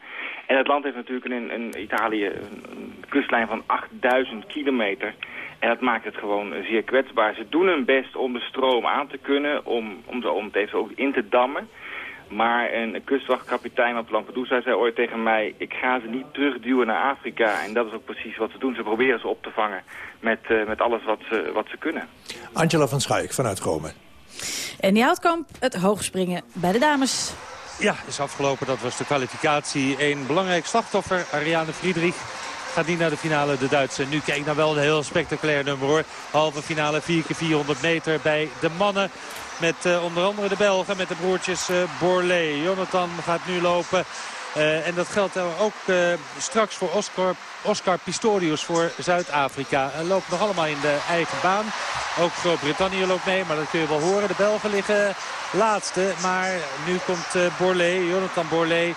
En het land heeft natuurlijk een Italië een, kustlijn van 8000 kilometer. En dat maakt het gewoon zeer kwetsbaar. Ze doen hun best om de stroom aan te kunnen, om, om, om het even ook in te dammen. Maar een kustwachtkapitein op Lampedusa zei ooit tegen mij... ik ga ze niet terugduwen naar Afrika. En dat is ook precies wat ze doen. Ze proberen ze op te vangen met, eh, met alles wat ze, wat ze kunnen. Angela van Schaik vanuit Rome. En die Houtkamp, het hoogspringen bij de dames. Ja, is afgelopen. Dat was de kwalificatie. Een belangrijk slachtoffer, Ariane Friedrich. Gaat niet naar de finale, de Duitse. Nu kijk naar wel een heel spectaculair nummer hoor. Halve finale 4 keer 400 meter bij de mannen. Met uh, onder andere de Belgen, met de broertjes uh, Borlée. Jonathan gaat nu lopen. Uh, en dat geldt ook straks voor Oscar, Oscar Pistorius voor Zuid-Afrika. loopt nog allemaal in de eigen baan. Ook Groot-Brittannië loopt mee, maar dat kun je wel horen. De Belgen liggen laatste. Maar nu komt Borlée, Jonathan Borlée,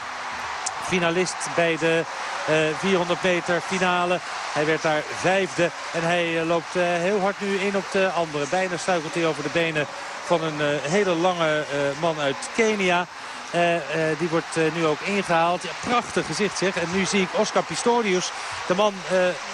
finalist bij de uh, 400 meter finale. Hij werd daar vijfde en hij uh, loopt uh, heel hard nu in op de andere. Bijna struikelt hij over de benen van een hele lange man uit Kenia. die wordt nu ook ingehaald. Ja, prachtig gezicht zeg. En nu zie ik Oscar Pistorius, de man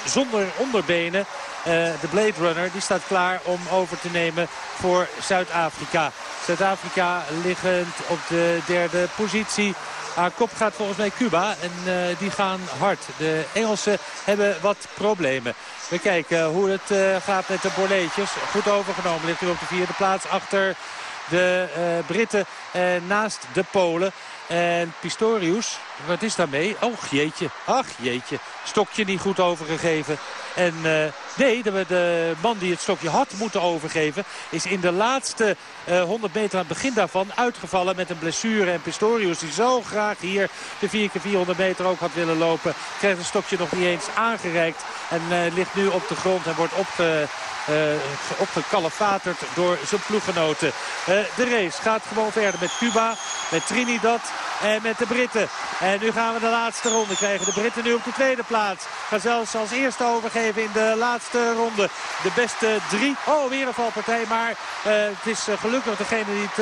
zonder onderbenen. de Blade Runner, die staat klaar om over te nemen voor Zuid-Afrika. Zuid-Afrika liggend op de derde positie. Aan kop gaat volgens mij Cuba en uh, die gaan hard. De Engelsen hebben wat problemen. We kijken hoe het uh, gaat met de Borleetjes. Goed overgenomen ligt nu op de vierde plaats achter de uh, Britten naast de Polen. En Pistorius, wat is daarmee? Oh jeetje, ach jeetje. Stokje niet goed overgegeven. En uh, nee, de, de, man die het stokje had moeten overgeven... is in de laatste uh, 100 meter aan het begin daarvan uitgevallen met een blessure. En Pistorius, die zo graag hier de 4 keer 400 meter ook had willen lopen... krijgt het stokje nog niet eens aangereikt. En uh, ligt nu op de grond en wordt opge... Opgekalefaterd door zijn ploeggenoten. De race gaat gewoon verder met Cuba, met Trinidad en met de Britten. En nu gaan we de laatste ronde krijgen. De Britten nu op de tweede plaats. Gaan zelfs als eerste overgeven in de laatste ronde. De beste drie. Oh, weer een valpartij. Maar uh, het is gelukkig degene die het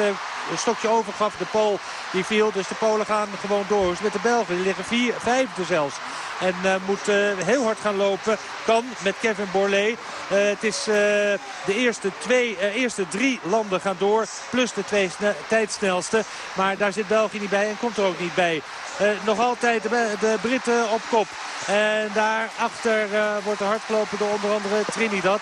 een stokje overgaf. De Pool die viel. Dus de Polen gaan gewoon door. Dus met de Belgen. Die liggen vier, vijfde zelfs. En uh, moet uh, heel hard gaan lopen. Kan met Kevin Borlée. Uh, het is de eerste, twee, eerste drie landen gaan door. Plus de twee tijdsnelste. Maar daar zit België niet bij en komt er ook niet bij. nog altijd de, de, Britten op kop. En daarachter wordt er hard door onder andere Trinidad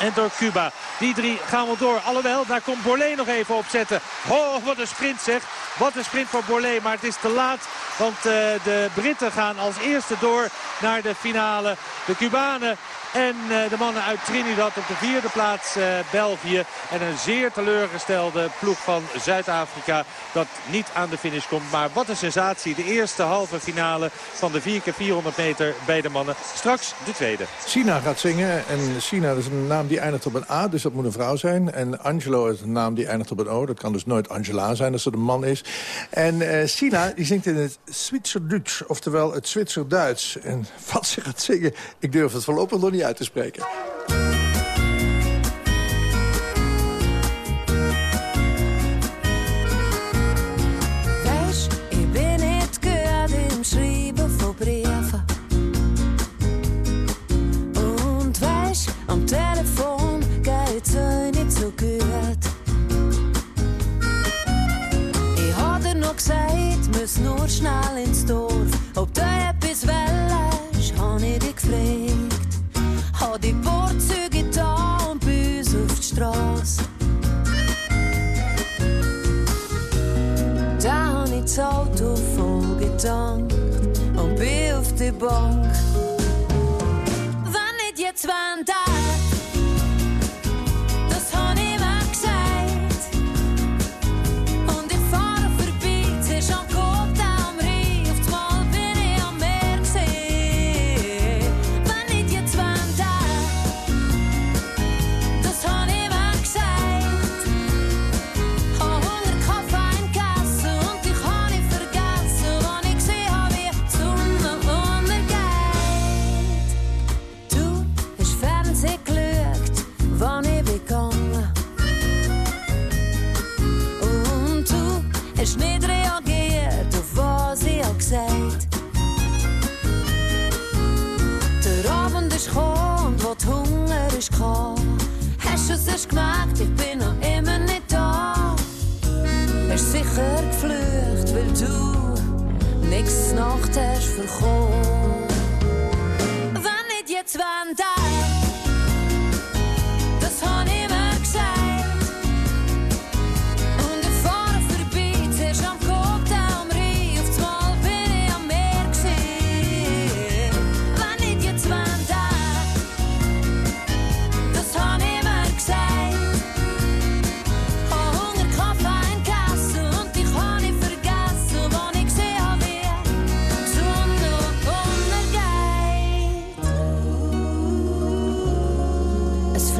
en door Cuba. Die drie gaan wel door. Alhoewel, daar komt Borlée nog even op zetten. Oh, wat een sprint zeg. Wat een sprint voor Borlée. Maar het is te laat. Want uh, de Britten gaan als eerste door naar de finale. De Cubanen en uh, de mannen uit Trinidad op de vierde plaats uh, België. En een zeer teleurgestelde ploeg van Zuid-Afrika dat niet aan de finish komt. Maar wat een sensatie. De eerste halve finale van de 4x400 meter bij de mannen. Straks de tweede. Sina gaat zingen. En Sina is een naam die eindigt op een A, dus dat moet een vrouw zijn. En Angelo is een naam die eindigt op een O. Dat kan dus nooit Angela zijn als het een man is. En uh, Sina die zingt in het Zwitserduits, oftewel het Zwitserduits. En wat ze gaat zingen, ik durf het voorlopig nog niet uit te spreken.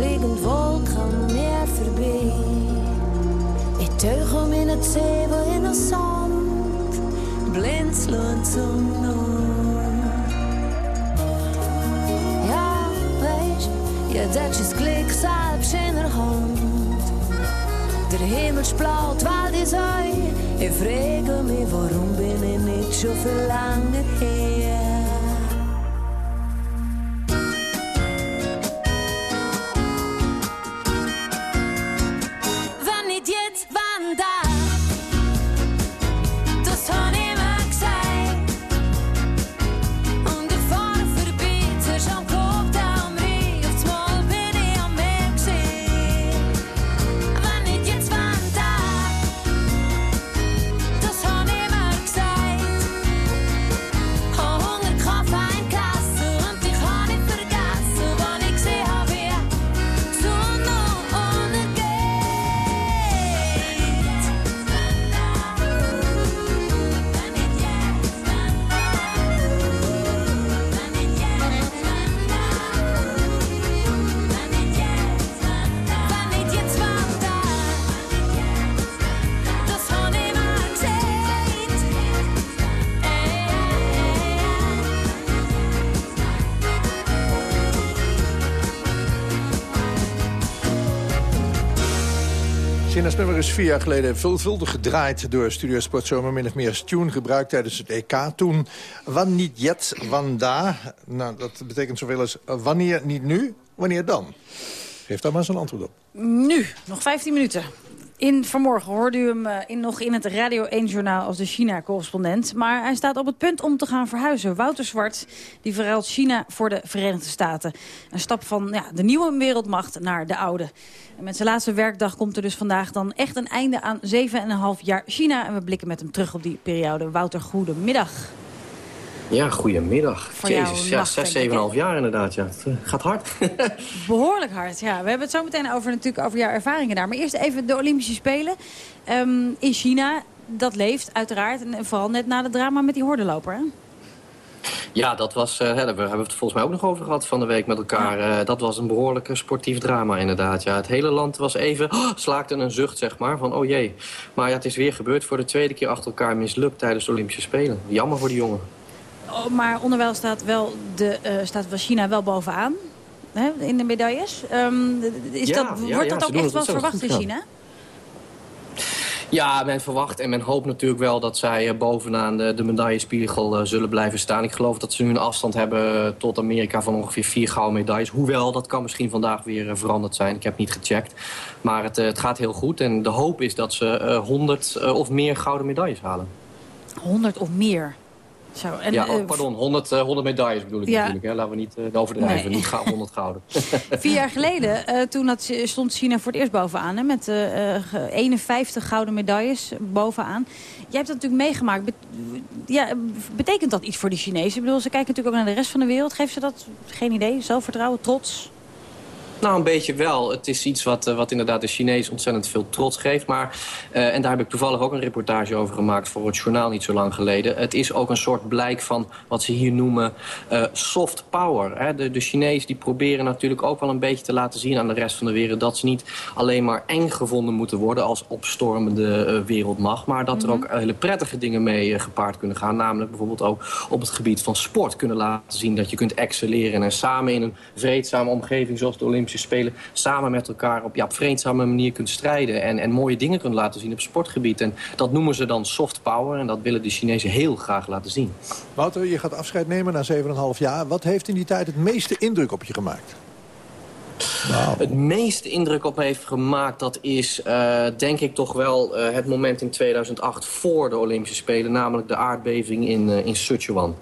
Fliegen Wolken mir vorbei. Ich tauche um in het wo in de zand blinzelend zum Ja, wees, je dat je klik zelfs in haar hand. Der Himmel splau, weil die sei. Ich frage mich, warum bin ich nicht schon viel lange her? Is vier jaar geleden veelvuldig gedraaid door Studio Sport Zomer. Min of meer als tune gebruikt tijdens het EK toen. Wanneer niet jet, wanneer? Nou, dat betekent zoveel als wanneer niet nu, wanneer dan? Geef daar maar eens een antwoord op. Nu, nog 15 minuten. In, vanmorgen hoorde u hem eh, in, nog in het Radio 1-journaal als de China-correspondent. Maar hij staat op het punt om te gaan verhuizen. Wouter Zwart die verruilt China voor de Verenigde Staten. Een stap van ja, de nieuwe wereldmacht naar de oude. En met zijn laatste werkdag komt er dus vandaag dan echt een einde aan 7,5 jaar China. En we blikken met hem terug op die periode. Wouter, goedemiddag. Ja, goedemiddag. Voor Jezus, ja, zes, zeven, jaar inderdaad. Ja. Het eh, gaat hard. Behoorlijk hard, ja. We hebben het zo meteen over, natuurlijk over jouw ervaringen daar. Maar eerst even de Olympische Spelen Ehm, in China. Dat leeft uiteraard. En vooral net na het drama met die hordenloper. Hè? Ja, dat was, hè, daar hebben we het volgens mij ook nog over gehad van de week met elkaar. Eh, dat was een behoorlijke sportief drama inderdaad. Ja, het hele land was even, oh, slaakte een zucht zeg maar, van oh jee. Maar ja, het is weer gebeurd voor de tweede keer achter elkaar mislukt tijdens de Olympische Spelen. Jammer voor die jongen. Oh, maar onderwijl staat, wel de, eh, staat China wel bovenaan. Hè, in de medailles. Ehm, is Ja, dat, ja, wordt ja, dat ook echt wel verwacht in. China? Ja, men verwacht en men hoopt natuurlijk wel dat zij eh, bovenaan de, de medaillespiegel eh, zullen blijven staan. Ik geloof dat ze nu een afstand hebben tot Amerika van ongeveer vier gouden medailles. Hoewel, dat kan misschien vandaag weer veranderd zijn. Ik heb niet gecheckt. Maar het, het gaat heel goed en de hoop is dat ze eh, 100 of meer gouden medailles halen. 100 of meer. Zo, en, ja, eh, oh, pardon, 100, eh, 100 medailles bedoel ik Ja. natuurlijk. Hè. Laten we niet eh, overdrijven. Nee. Niet ga 100 gouden. Vier jaar geleden eh, toen had, stond China voor het eerst bovenaan. Hè, met eh, eh, ge- 51 gouden medailles bovenaan. Jij hebt dat natuurlijk meegemaakt. Bet- ja, betekent dat iets voor de Chinezen? Ik bedoel, ze kijken natuurlijk ook naar de rest van de wereld. Geeft ze dat, geen idee, zelfvertrouwen, trots? Nou, een beetje wel. Het is iets wat, eh, wat inderdaad de Chinees ontzettend veel trots geeft. Maar, eh, en daar heb ik toevallig ook een reportage over gemaakt... voor het journaal niet zo lang geleden. Het is ook een soort blijk van wat ze hier noemen eh, soft power. Hè. De, de Chinezen die proberen natuurlijk ook wel een beetje te laten zien aan de rest van de wereld... dat ze niet alleen maar eng gevonden moeten worden als opstormende eh, wereldmacht... maar dat er ook hele prettige dingen mee gepaard kunnen gaan. Namelijk bijvoorbeeld ook op het gebied van sport kunnen laten zien... dat je kunt excelleren en samen in een vreedzame omgeving zoals de Olympische Spelen... samen met elkaar op, ja, op vreedzame manier kunt strijden... En, en mooie dingen kunt laten zien op sportgebied. En dat noemen ze dan soft power en dat willen de Chinezen heel graag laten zien. Wouter, je gaat afscheid nemen na 7,5 jaar. Wat heeft in die tijd het meeste indruk op je gemaakt? Het meeste indruk op me heeft gemaakt, dat is eh, denk ik toch wel eh, het moment in 2008 voor de Olympische Spelen. Namelijk de aardbeving in, eh, in Sichuan.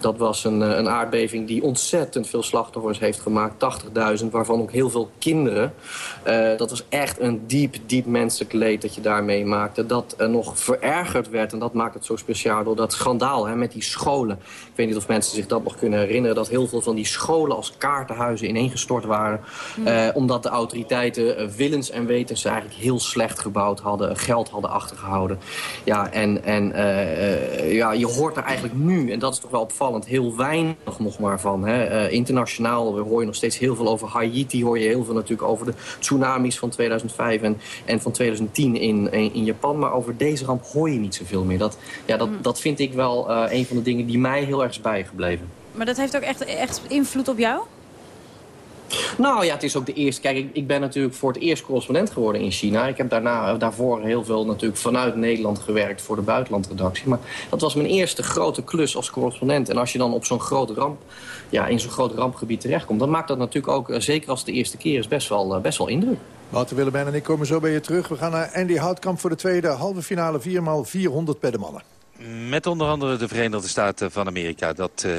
Dat was een, eh, een aardbeving die ontzettend veel slachtoffers heeft gemaakt. 80.000, waarvan ook heel veel kinderen. Eh, dat was echt een diep, diep menselijk leed dat je daar meemaakte. Dat eh, nog verergerd werd, en dat maakt het zo speciaal... door dat schandaal hè, met die scholen. Ik weet niet of mensen zich dat nog kunnen herinneren... dat heel veel van die scholen als kaartenhuizen ineengestort waren. Eh, omdat de autoriteiten willens en wetens ze eigenlijk heel slecht gebouwd hadden. Geld hadden achtergehouden. Ja, en, en ja, je hoort er eigenlijk nu, en dat is toch wel opvallend... heel weinig nog maar van. Hè. Eh, internationaal hoor je nog steeds heel veel over Haiti. Hoor je heel veel natuurlijk over de tsunamis van 2005 en, en van 2010 in, in, in Japan. Maar over deze ramp hoor je niet zoveel meer. Dat, ja, dat, dat vind ik wel eh, een van de dingen die mij heel erg is bijgebleven. Maar dat heeft ook echt, echt invloed op jou? Nou ja, het is ook de eerste. Kijk, ik, ben natuurlijk voor het eerst correspondent geworden in China. Ik heb daarna, daarvoor heel veel natuurlijk vanuit Nederland gewerkt voor de buitenlandredactie. Maar dat was mijn eerste grote klus als correspondent. En als je dan op zo'n grote ramp, ja, in zo'n groot rampgebied terechtkomt, dan maakt dat natuurlijk ook, eh, zeker als het de eerste keer is, best wel, eh, best wel indruk. Wouter Willemijn en ik komen zo bij je terug. We gaan naar Andy Houtkamp voor de tweede halve finale 4x400 bij de mannen. Met onder andere de Verenigde Staten van Amerika. Dat, eh,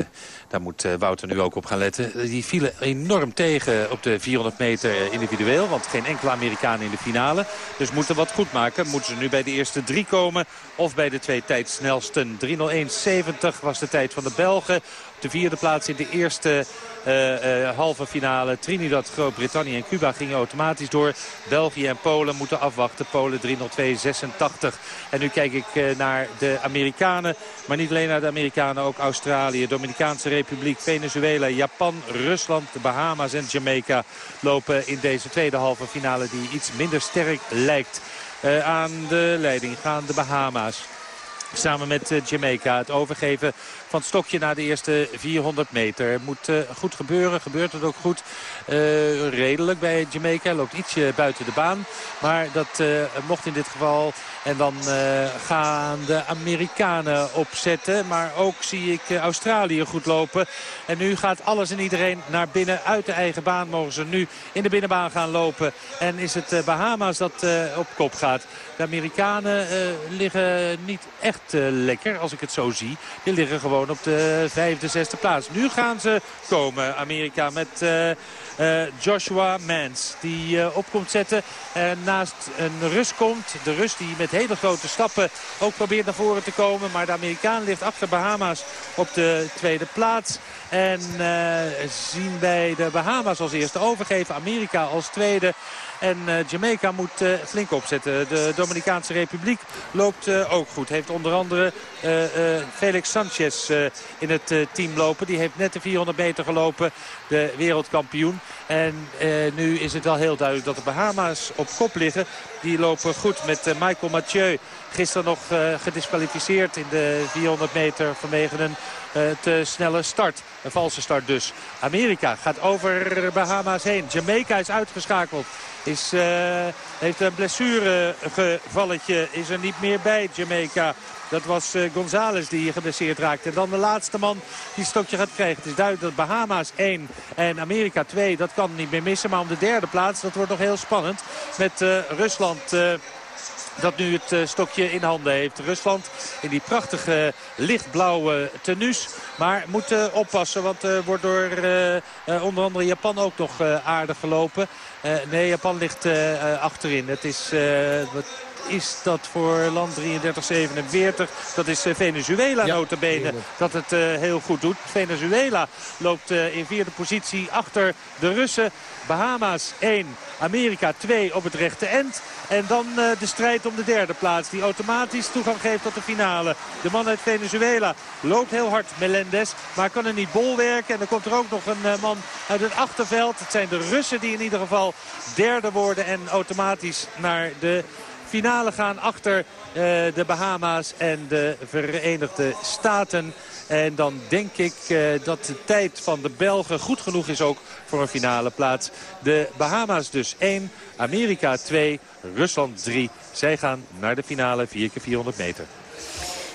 daar moet eh, Wouter nu ook op gaan letten. Die vielen enorm tegen op de 400 meter individueel. Want geen enkele Amerikaan in de finale. Dus moeten wat goed maken. Moeten ze nu bij de eerste drie komen. Of bij de twee tijdsnelsten. 3.01.70 was de tijd van de Belgen. De vierde plaats in de eerste eh, eh, halve finale. Trinidad, Groot-Brittannië en Cuba gingen automatisch door. België en Polen moeten afwachten. Polen 302-86. En nu kijk ik eh, naar de Amerikanen. Maar niet alleen naar de Amerikanen, ook Australië, Dominicaanse Republiek, Venezuela, Japan, Rusland, de Bahama's en Jamaica lopen in deze tweede halve finale die iets minder sterk lijkt. Aan de leiding gaan de Bahama's. Samen met Jamaica het overgeven van het stokje na de eerste 400 meter. Moet eh, goed gebeuren, gebeurt het ook goed. Eh, redelijk bij Jamaica, loopt ietsje buiten de baan. Maar dat eh, mocht in dit geval. En dan gaan de Amerikanen opzetten. Maar ook zie ik Australië goed lopen. En nu gaat alles en iedereen naar binnen uit de eigen baan. Mogen ze nu in de binnenbaan gaan lopen. En is het Bahama's dat op kop gaat. De Amerikanen liggen niet echt lekker als ik het zo zie. Die liggen gewoon op de vijfde, zesde plaats. Nu gaan ze komen, Amerika, met eh, eh, Joshua Mans. Die eh, op komt zetten en naast een Rus komt. De Rus die met hele grote stappen ook probeert naar voren te komen. Maar de Amerikaan ligt achter Bahama's op de tweede plaats. En zien bij de Bahama's als eerste overgeven. Amerika als tweede. En Jamaica moet flink opzetten. De Dominicaanse Republiek loopt ook goed. Heeft onder andere eh, eh, Felix Sanchez eh, in het team lopen. Die heeft net de 400 meter gelopen. De wereldkampioen. En nu is het wel heel duidelijk dat de Bahama's op kop liggen. Die lopen goed met Michael Mathieu. Gisteren nog gedisqualificeerd in de 400 meter vanwege een te snelle start. Een valse start dus. Amerika gaat over Bahama's heen. Jamaica is uitgeschakeld. Is, heeft een blessuregevalletje. Is er niet meer bij Jamaica. Dat was eh, González die geblesseerd raakte. En dan de laatste man die het stokje gaat krijgen. Het is duidelijk dat Bahama's 1 en Amerika 2. Dat kan niet meer missen. Maar om de derde plaats, dat wordt nog heel spannend. Met eh, Rusland... eh, dat nu het stokje in handen heeft. Rusland in die prachtige lichtblauwe tenues. Maar moet oppassen, want er wordt door onder andere Japan ook nog aardig gelopen. Nee, Japan ligt achterin. Het is... is dat voor land 33-47. Dat is eh, Venezuela notabene dat het eh, heel goed doet. Venezuela loopt eh, in vierde positie achter de Russen. Bahama's 1, Amerika 2 op het rechte end. En dan de strijd om de derde plaats. Die automatisch toegang geeft tot de finale. De man uit Venezuela loopt heel hard Melendez. Maar kan er niet bolwerken. En dan komt er ook nog een man uit het achterveld. Het zijn de Russen die in ieder geval derde worden. En automatisch naar de finale gaan achter eh, de Bahama's en de Verenigde Staten. En dan denk ik eh, dat de tijd van de Belgen goed genoeg is ook voor een finale plaats. De Bahama's dus 1, Amerika 2, Rusland 3. Zij gaan naar de finale 4 keer 400 meter.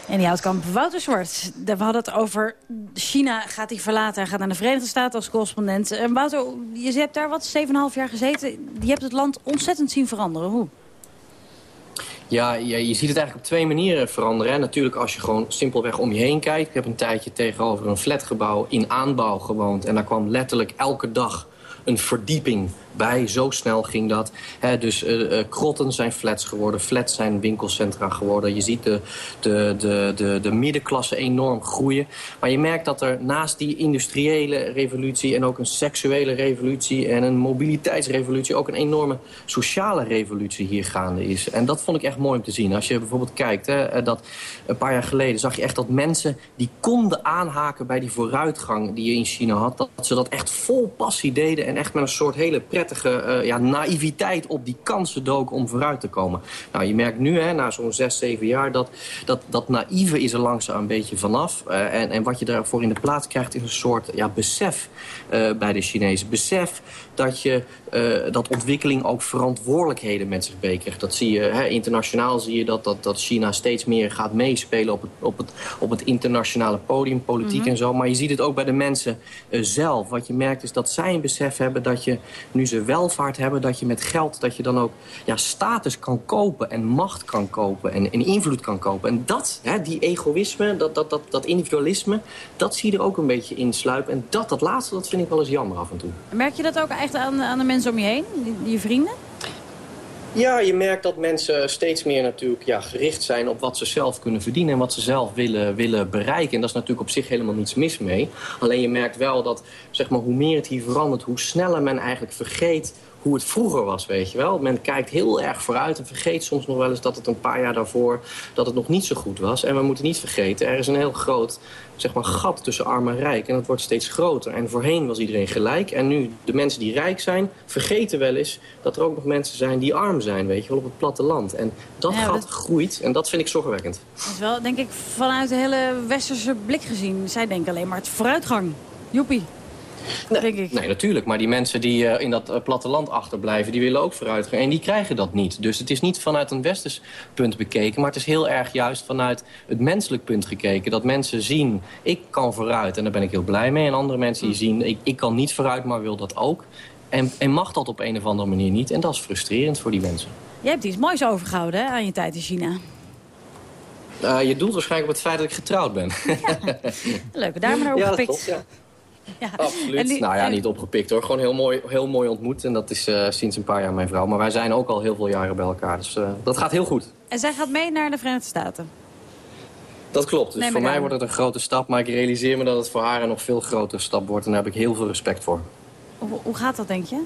En die houtkamp Wouter Zwart. We hadden het over China gaat hij verlaten. Hij gaat naar de Verenigde Staten als correspondent. En Wouter, je hebt daar wat, 7,5 jaar gezeten. Je hebt het land ontzettend zien veranderen. Hoe? Ja, je, ziet het eigenlijk op twee manieren veranderen. Natuurlijk als je gewoon simpelweg om je heen kijkt. Ik heb een tijdje tegenover een flatgebouw in aanbouw gewoond. En daar kwam letterlijk elke dag een verdieping bij. Zo snel ging dat. Dus eh, krotten zijn flats geworden. Flats zijn winkelcentra geworden. Je ziet de, de, de, de, de middenklasse enorm groeien. Maar je merkt dat er naast die industriële revolutie... en ook een seksuele revolutie en een mobiliteitsrevolutie... ook een enorme sociale revolutie hier gaande is. En dat vond ik echt mooi om te zien. Als je bijvoorbeeld kijkt, hè, eh, dat een paar jaar geleden zag je echt dat mensen... die konden aanhaken bij die vooruitgang die je in China had... dat ze dat echt vol passie deden en echt met een soort hele prettige uh, ja, naïviteit op die kansen doken om vooruit te komen. Nou, je merkt nu, hè, na zo'n zes, zeven jaar, dat, dat dat naïeve is er langzaam een beetje vanaf. Uh, en, en wat je daarvoor in de plaats krijgt is een soort ja, besef uh, bij de Chinezen. Besef dat, je, dat ontwikkeling ook verantwoordelijkheden met zich meekrijgt. Dat zie je, hè, internationaal zie je dat, dat, dat China steeds meer gaat meespelen op het, op het, op het internationale podium, politiek mm -hmm. en zo. Maar je ziet het ook bij de mensen zelf. Wat je merkt is dat zij een besef hebben dat je nu ze welvaart hebben, dat je met geld dat je dan ook ja, status kan kopen en macht kan kopen en, en invloed kan kopen. En dat, hè, die egoïsme, dat, dat, dat, dat individualisme, dat zie je er ook een beetje in sluipen. En dat, dat laatste, dat vind ik wel eens jammer af en toe. Merk je dat ook echt aan, aan de mensen om je heen, je vrienden? Ja, je merkt dat mensen steeds meer natuurlijk ja, gericht zijn op wat ze zelf kunnen verdienen en wat ze zelf willen, willen bereiken. En dat is natuurlijk op zich helemaal niets mis mee. Alleen je merkt wel dat zeg maar, hoe meer het hier verandert, hoe sneller men eigenlijk vergeet hoe het vroeger was, weet je wel. Men kijkt heel erg vooruit en vergeet soms nog wel eens dat het een paar jaar daarvoor dat het nog niet zo goed was. En we moeten niet vergeten, er is een heel groot zeg maar, gat tussen arm en rijk. En dat wordt steeds groter. En voorheen was iedereen gelijk. En nu, de mensen die rijk zijn, vergeten wel eens dat er ook nog mensen zijn die arm zijn, weet je wel, op het platteland. En dat ja, gat dat... groeit en dat vind ik zorgwekkend. Dat is wel, denk ik, vanuit de hele westerse blik gezien. Zij denken alleen maar het vooruitgang. Joepie. Nee, nee, natuurlijk. Maar die mensen die uh, in dat uh, platteland achterblijven... die willen ook vooruit gaan. En die krijgen dat niet. Dus het is niet vanuit een westers punt bekeken... maar het is heel erg juist vanuit het menselijk punt gekeken. Dat mensen zien, ik kan vooruit. En daar ben ik heel blij mee. En andere mensen die zien, ik, ik kan niet vooruit, maar wil dat ook. En, en mag dat op een of andere manier niet. En dat is frustrerend voor die mensen. Je hebt iets moois overgehouden hè, aan je tijd in China. Uh, je doelt waarschijnlijk op het feit dat ik getrouwd ben. Ja, leuk, daar maar over ja, gepikt. Klopt, ja. Ja. Absoluut. Die, nou ja, niet opgepikt hoor. Gewoon heel mooi, heel mooi ontmoet. En dat is uh, sinds een paar jaar mijn vrouw. Maar wij zijn ook al heel veel jaren bij elkaar. Dus uh, dat gaat heel goed. En zij gaat mee naar de Verenigde Staten? Dat klopt. Dus nee, voor mij wordt het een grote stap. Maar ik realiseer me dat het voor haar een nog veel grotere stap wordt. En daar heb ik heel veel respect voor. Hoe, hoe gaat dat, denk je?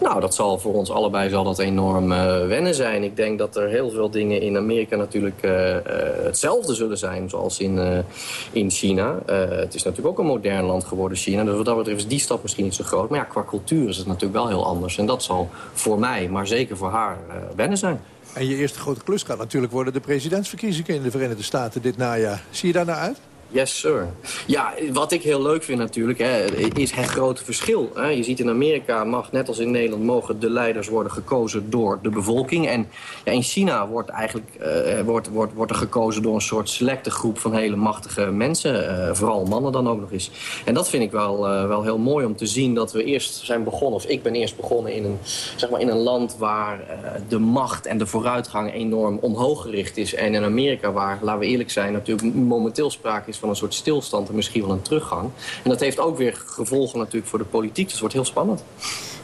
Nou, dat zal voor ons allebei zal dat enorm uh, wennen zijn. Ik denk dat er heel veel dingen in Amerika natuurlijk uh, uh, hetzelfde zullen zijn zoals in, in China. het is natuurlijk ook een modern land geworden, China. Dus wat dat betreft is die stap misschien niet zo groot. Maar ja, qua cultuur is het natuurlijk wel heel anders. En dat zal voor mij, maar zeker voor haar, wennen zijn. En je eerste grote klus gaat natuurlijk worden de presidentsverkiezingen in de Verenigde Staten dit najaar. Zie je daar naar uit? Yes, sir. Ja, wat ik heel leuk vind natuurlijk, hè, is het grote verschil. Hè. Je ziet in Amerika, mag, net als in Nederland, mogen de leiders worden gekozen door de bevolking. En ja, in China wordt, eigenlijk, eh, wordt, wordt, wordt er gekozen door een soort selecte groep van hele machtige mensen. eh, vooral mannen dan ook nog eens. En dat vind ik wel, eh, wel heel mooi om te zien dat we eerst zijn begonnen, of ik ben eerst begonnen in een, zeg maar in een land waar de macht en de vooruitgang enorm omhoog gericht is. En in Amerika waar, laten we eerlijk zijn, natuurlijk momenteel sprake is van een soort stilstand en misschien wel een teruggang. En dat heeft ook weer gevolgen natuurlijk voor de politiek. Dus het wordt heel spannend.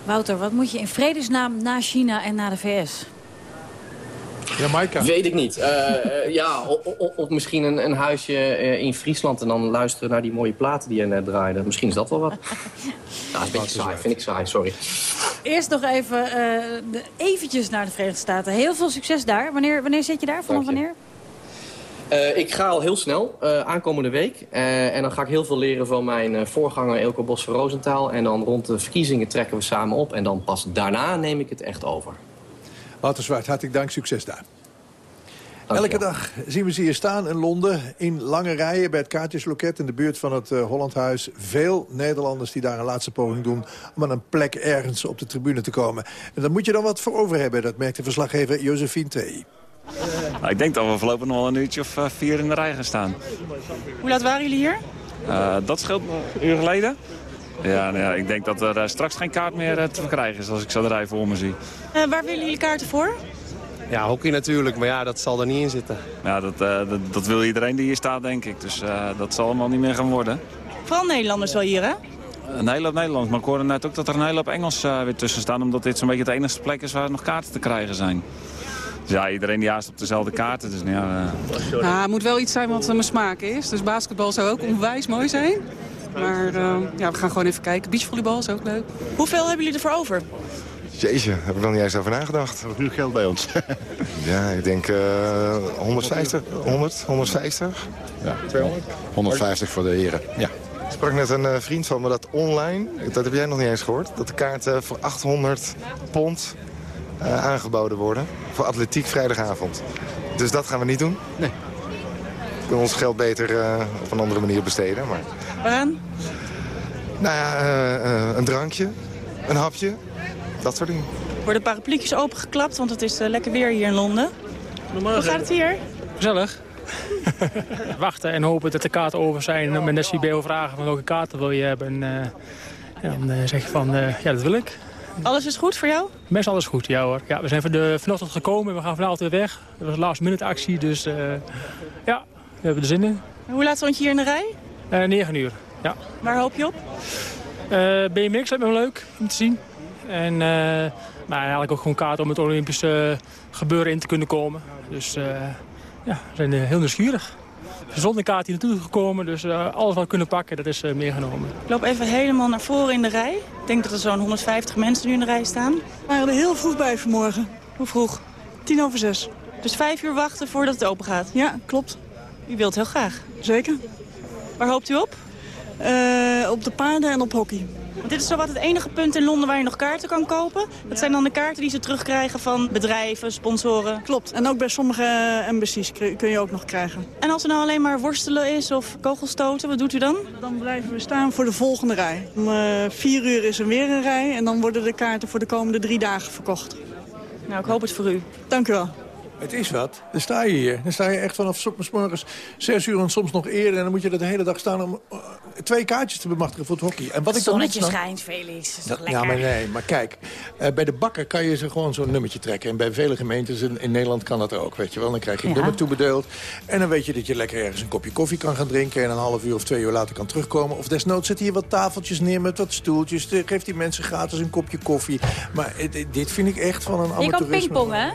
Wouter, wat moet je in vredesnaam na China en na de VS? Jamaica. Weet ik niet. Eh, eh, ja, of, misschien een, een huisje eh, in Friesland en dan luisteren naar die mooie platen die je net draaide. Misschien is dat wel wat. Ja, dat is een beetje saai. Vind ik saai, sorry. Eerst nog even eh, de, eventjes naar de Verenigde Staten. Heel veel succes daar. Wanneer, wanneer zit je daar? Vanaf wanneer? Eh, ik ga al heel snel, eh, aankomende week. Eh, en dan ga ik heel veel leren van mijn voorganger Elko Bos van Roosentaal. En dan rond de verkiezingen trekken we samen op. En dan pas daarna neem ik het echt over. Wouter Zwart, hartelijk dank. Succes daar. Elke dag zien we ze hier staan in Londen in lange rijen bij het kaartjesloket in de buurt van het Hollandhuis. Veel Nederlanders die daar een laatste poging doen om aan een plek ergens op de tribune te komen. En daar moet je dan wat voor over hebben, dat merkt de verslaggever Josephine Thee. Nou, ik denk dat we voorlopig nog wel een uurtje of eh, vier in de rij gaan staan. Hoe laat waren jullie hier? Eh, dat scheelt me een uur geleden. Ja, nou ja, ik denk dat er eh, straks geen kaart meer te verkrijgen is als ik zo de rij voor me zie. Eh, waar willen jullie kaarten voor? Ja, hockey natuurlijk, maar ja, dat zal er niet in zitten. Ja, dat, eh, dat, dat wil iedereen die hier staat, denk ik. Dus eh, dat zal allemaal niet meer gaan worden. Vooral Nederlanders wel hier, hè? Een hele hoop Nederlands, maar ik hoorde net ook dat er een hele hoop Engels eh, weer tussen staan... omdat dit zo'n beetje de enige plek is waar nog kaarten te krijgen zijn. Dus ja, iedereen die haast op dezelfde kaarten. Dus ja, eh, Nou, het moet wel iets zijn wat eh, mijn smaak is. Dus basketbal zou ook onwijs mooi zijn. Maar eh, ja, we gaan gewoon even kijken. Beachvolleybal is ook leuk. Hoeveel hebben jullie ervoor over? Jeetje, daar heb ik nog niet eens over nagedacht. We hebben nu geld bij ons. ja, ik denk eh 150, 100, 150. Ja, 200. 150 voor de heren. Ja. Ik sprak net een eh, vriend van me dat online, dat heb jij nog niet eens gehoord... dat de kaarten voor 800 pond eh, aangeboden worden voor atletiek vrijdagavond. Dus dat gaan we niet doen. Nee. We kunnen ons geld beter eh, op een andere manier besteden. Maar... Waaraan? Nou ja, eh, eh, een drankje, een hapje, dat soort dingen. Worden parapluutjes opengeklapt, want het is lekker weer hier in Londen. Hoe gaat het hier? Gezellig. Wachten en hopen dat de kaarten over zijn. En met SCBO vragen van welke kaarten wil je hebben. En eh, ja, dan eh, zeg je van, eh, ja, dat wil ik. Alles is goed voor jou? Best alles goed, ja hoor. Ja, we zijn van de, vanochtend gekomen en we gaan vanavond weer weg. Dat was een last minute actie, dus eh, ja, we hebben er zin in. Hoe laat stond je hier in de rij? Eh 9 uur, ja. Waar hoop je op? Eh, BMX lijkt me wel leuk om te zien. En maar eigenlijk ook gewoon kaarten om het Olympische gebeuren in te kunnen komen. Dus ja, we zijn heel nieuwsgierig. Zonder kaart hier naartoe gekomen, dus eh, alles wat we kunnen pakken, dat is eh, meegenomen. Ik loop even helemaal naar voren in de rij. Ik denk dat er zo'n 150 mensen nu in de rij staan. We waren er heel vroeg bij vanmorgen. Hoe vroeg? Tien over zes. Dus vijf uur wachten voordat het open gaat? Ja, klopt. U wilt heel graag? Zeker. Waar hoopt u op? Eh, op de paarden en op hockey. Want dit is zowat het enige punt in Londen waar je nog kaarten kan kopen. Dat zijn dan de kaarten die ze terugkrijgen van bedrijven, sponsoren. Klopt. En ook bij sommige eh, embassies kun kun je ook nog krijgen. En als er nou alleen maar worstelen is of kogelstoten, wat doet u dan? Dan blijven we staan voor de volgende rij. Om eh, vier uur is er weer een rij en dan worden de kaarten voor de komende drie dagen verkocht. Nou, ik hoop het voor u. Dank u wel. Het is wat. Dan sta je hier. Dan sta je echt vanaf morgens zes uur en soms nog eerder. En dan moet je er de hele dag staan om eh, twee kaartjes te bemachtigen voor het hockey. En wat ik dan niet Zonnetje snap... schijnt, Felix. Dat is toch Dat- lekker? ja, maar nee, maar kijk. eh, bij de bakker kan je ze gewoon zo'n nummertje trekken. En bij vele gemeentes in, in Nederland kan dat ook, weet je wel. Dan krijg je een Ja. nummer toebedeeld. En dan weet je dat je lekker ergens een kopje koffie kan gaan drinken... en een half uur of twee uur later kan terugkomen. Of desnoods zet hier wat tafeltjes neer met wat stoeltjes. Geeft die mensen gratis een kopje koffie. Maar eh, dit- vind ik echt van een Je kan amateurisme. pingpongen, hè?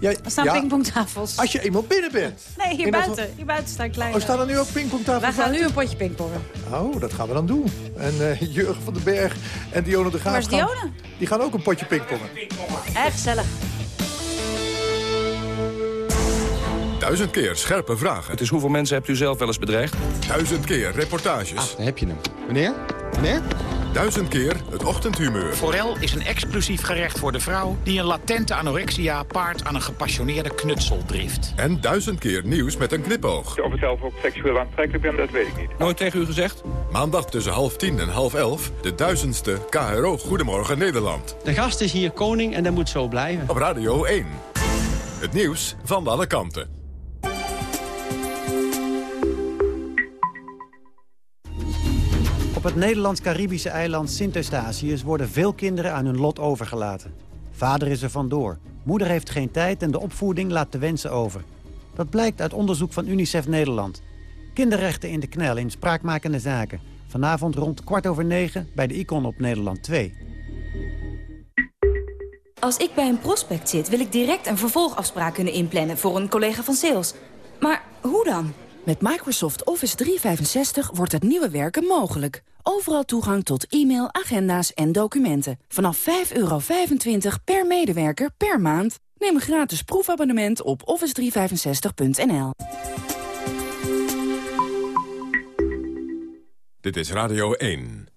Ja, Er staan ja, pingpongtafels. Als je eenmaal binnen bent. Nee, hier dat- buiten. Hier buiten staan kleine. Oh, staan er nu ook pingpongtafels Wij gaan nu een potje pingpongen. Oh, dat gaan we dan doen. En eh, Jurgen van den Berg en Dionne de Graaf Waar is gaan- Dionne? die gaan ook een potje pingpongen. Echt gezellig. Duizend keer scherpe vragen. Dus hoeveel mensen hebt u zelf wel eens bedreigd? Duizend keer reportages. daar heb je hem. Meneer? Meneer? Duizend keer het ochtendhumeur. Forel is een exclusief gerecht voor de vrouw... die een latente anorexia paart aan een gepassioneerde knutseldrift. En duizend keer nieuws met een knipoog. Of ik zelf ook seksueel aantrekkelijk ben, dat weet ik niet. Nooit tegen u gezegd? Maandag tussen half tien en half elf. De duizendste KRO Goedemorgen Nederland. De gast is hier koning en dat moet zo blijven. Op Radio 1. Het nieuws van alle kanten. Op het Nederlands-Caribische eiland Sint-Eustatius worden veel kinderen aan hun lot overgelaten. Vader is er vandoor, moeder heeft geen tijd en de opvoeding laat te wensen over. Dat blijkt uit onderzoek van UNICEF Nederland. Kinderrechten in de knel in spraakmakende zaken. Vanavond rond kwart over negen bij de Icon op Nederland 2. Als ik bij een prospect zit, wil ik direct een vervolgafspraak kunnen inplannen voor een collega van sales. Maar hoe dan? Met Microsoft Office 365 wordt het nieuwe werken mogelijk. Overal toegang tot e-mail, agenda's en documenten. Vanaf 5,25 per medewerker per maand. Neem een gratis proefabonnement op office365.nl. Dit is Radio 1.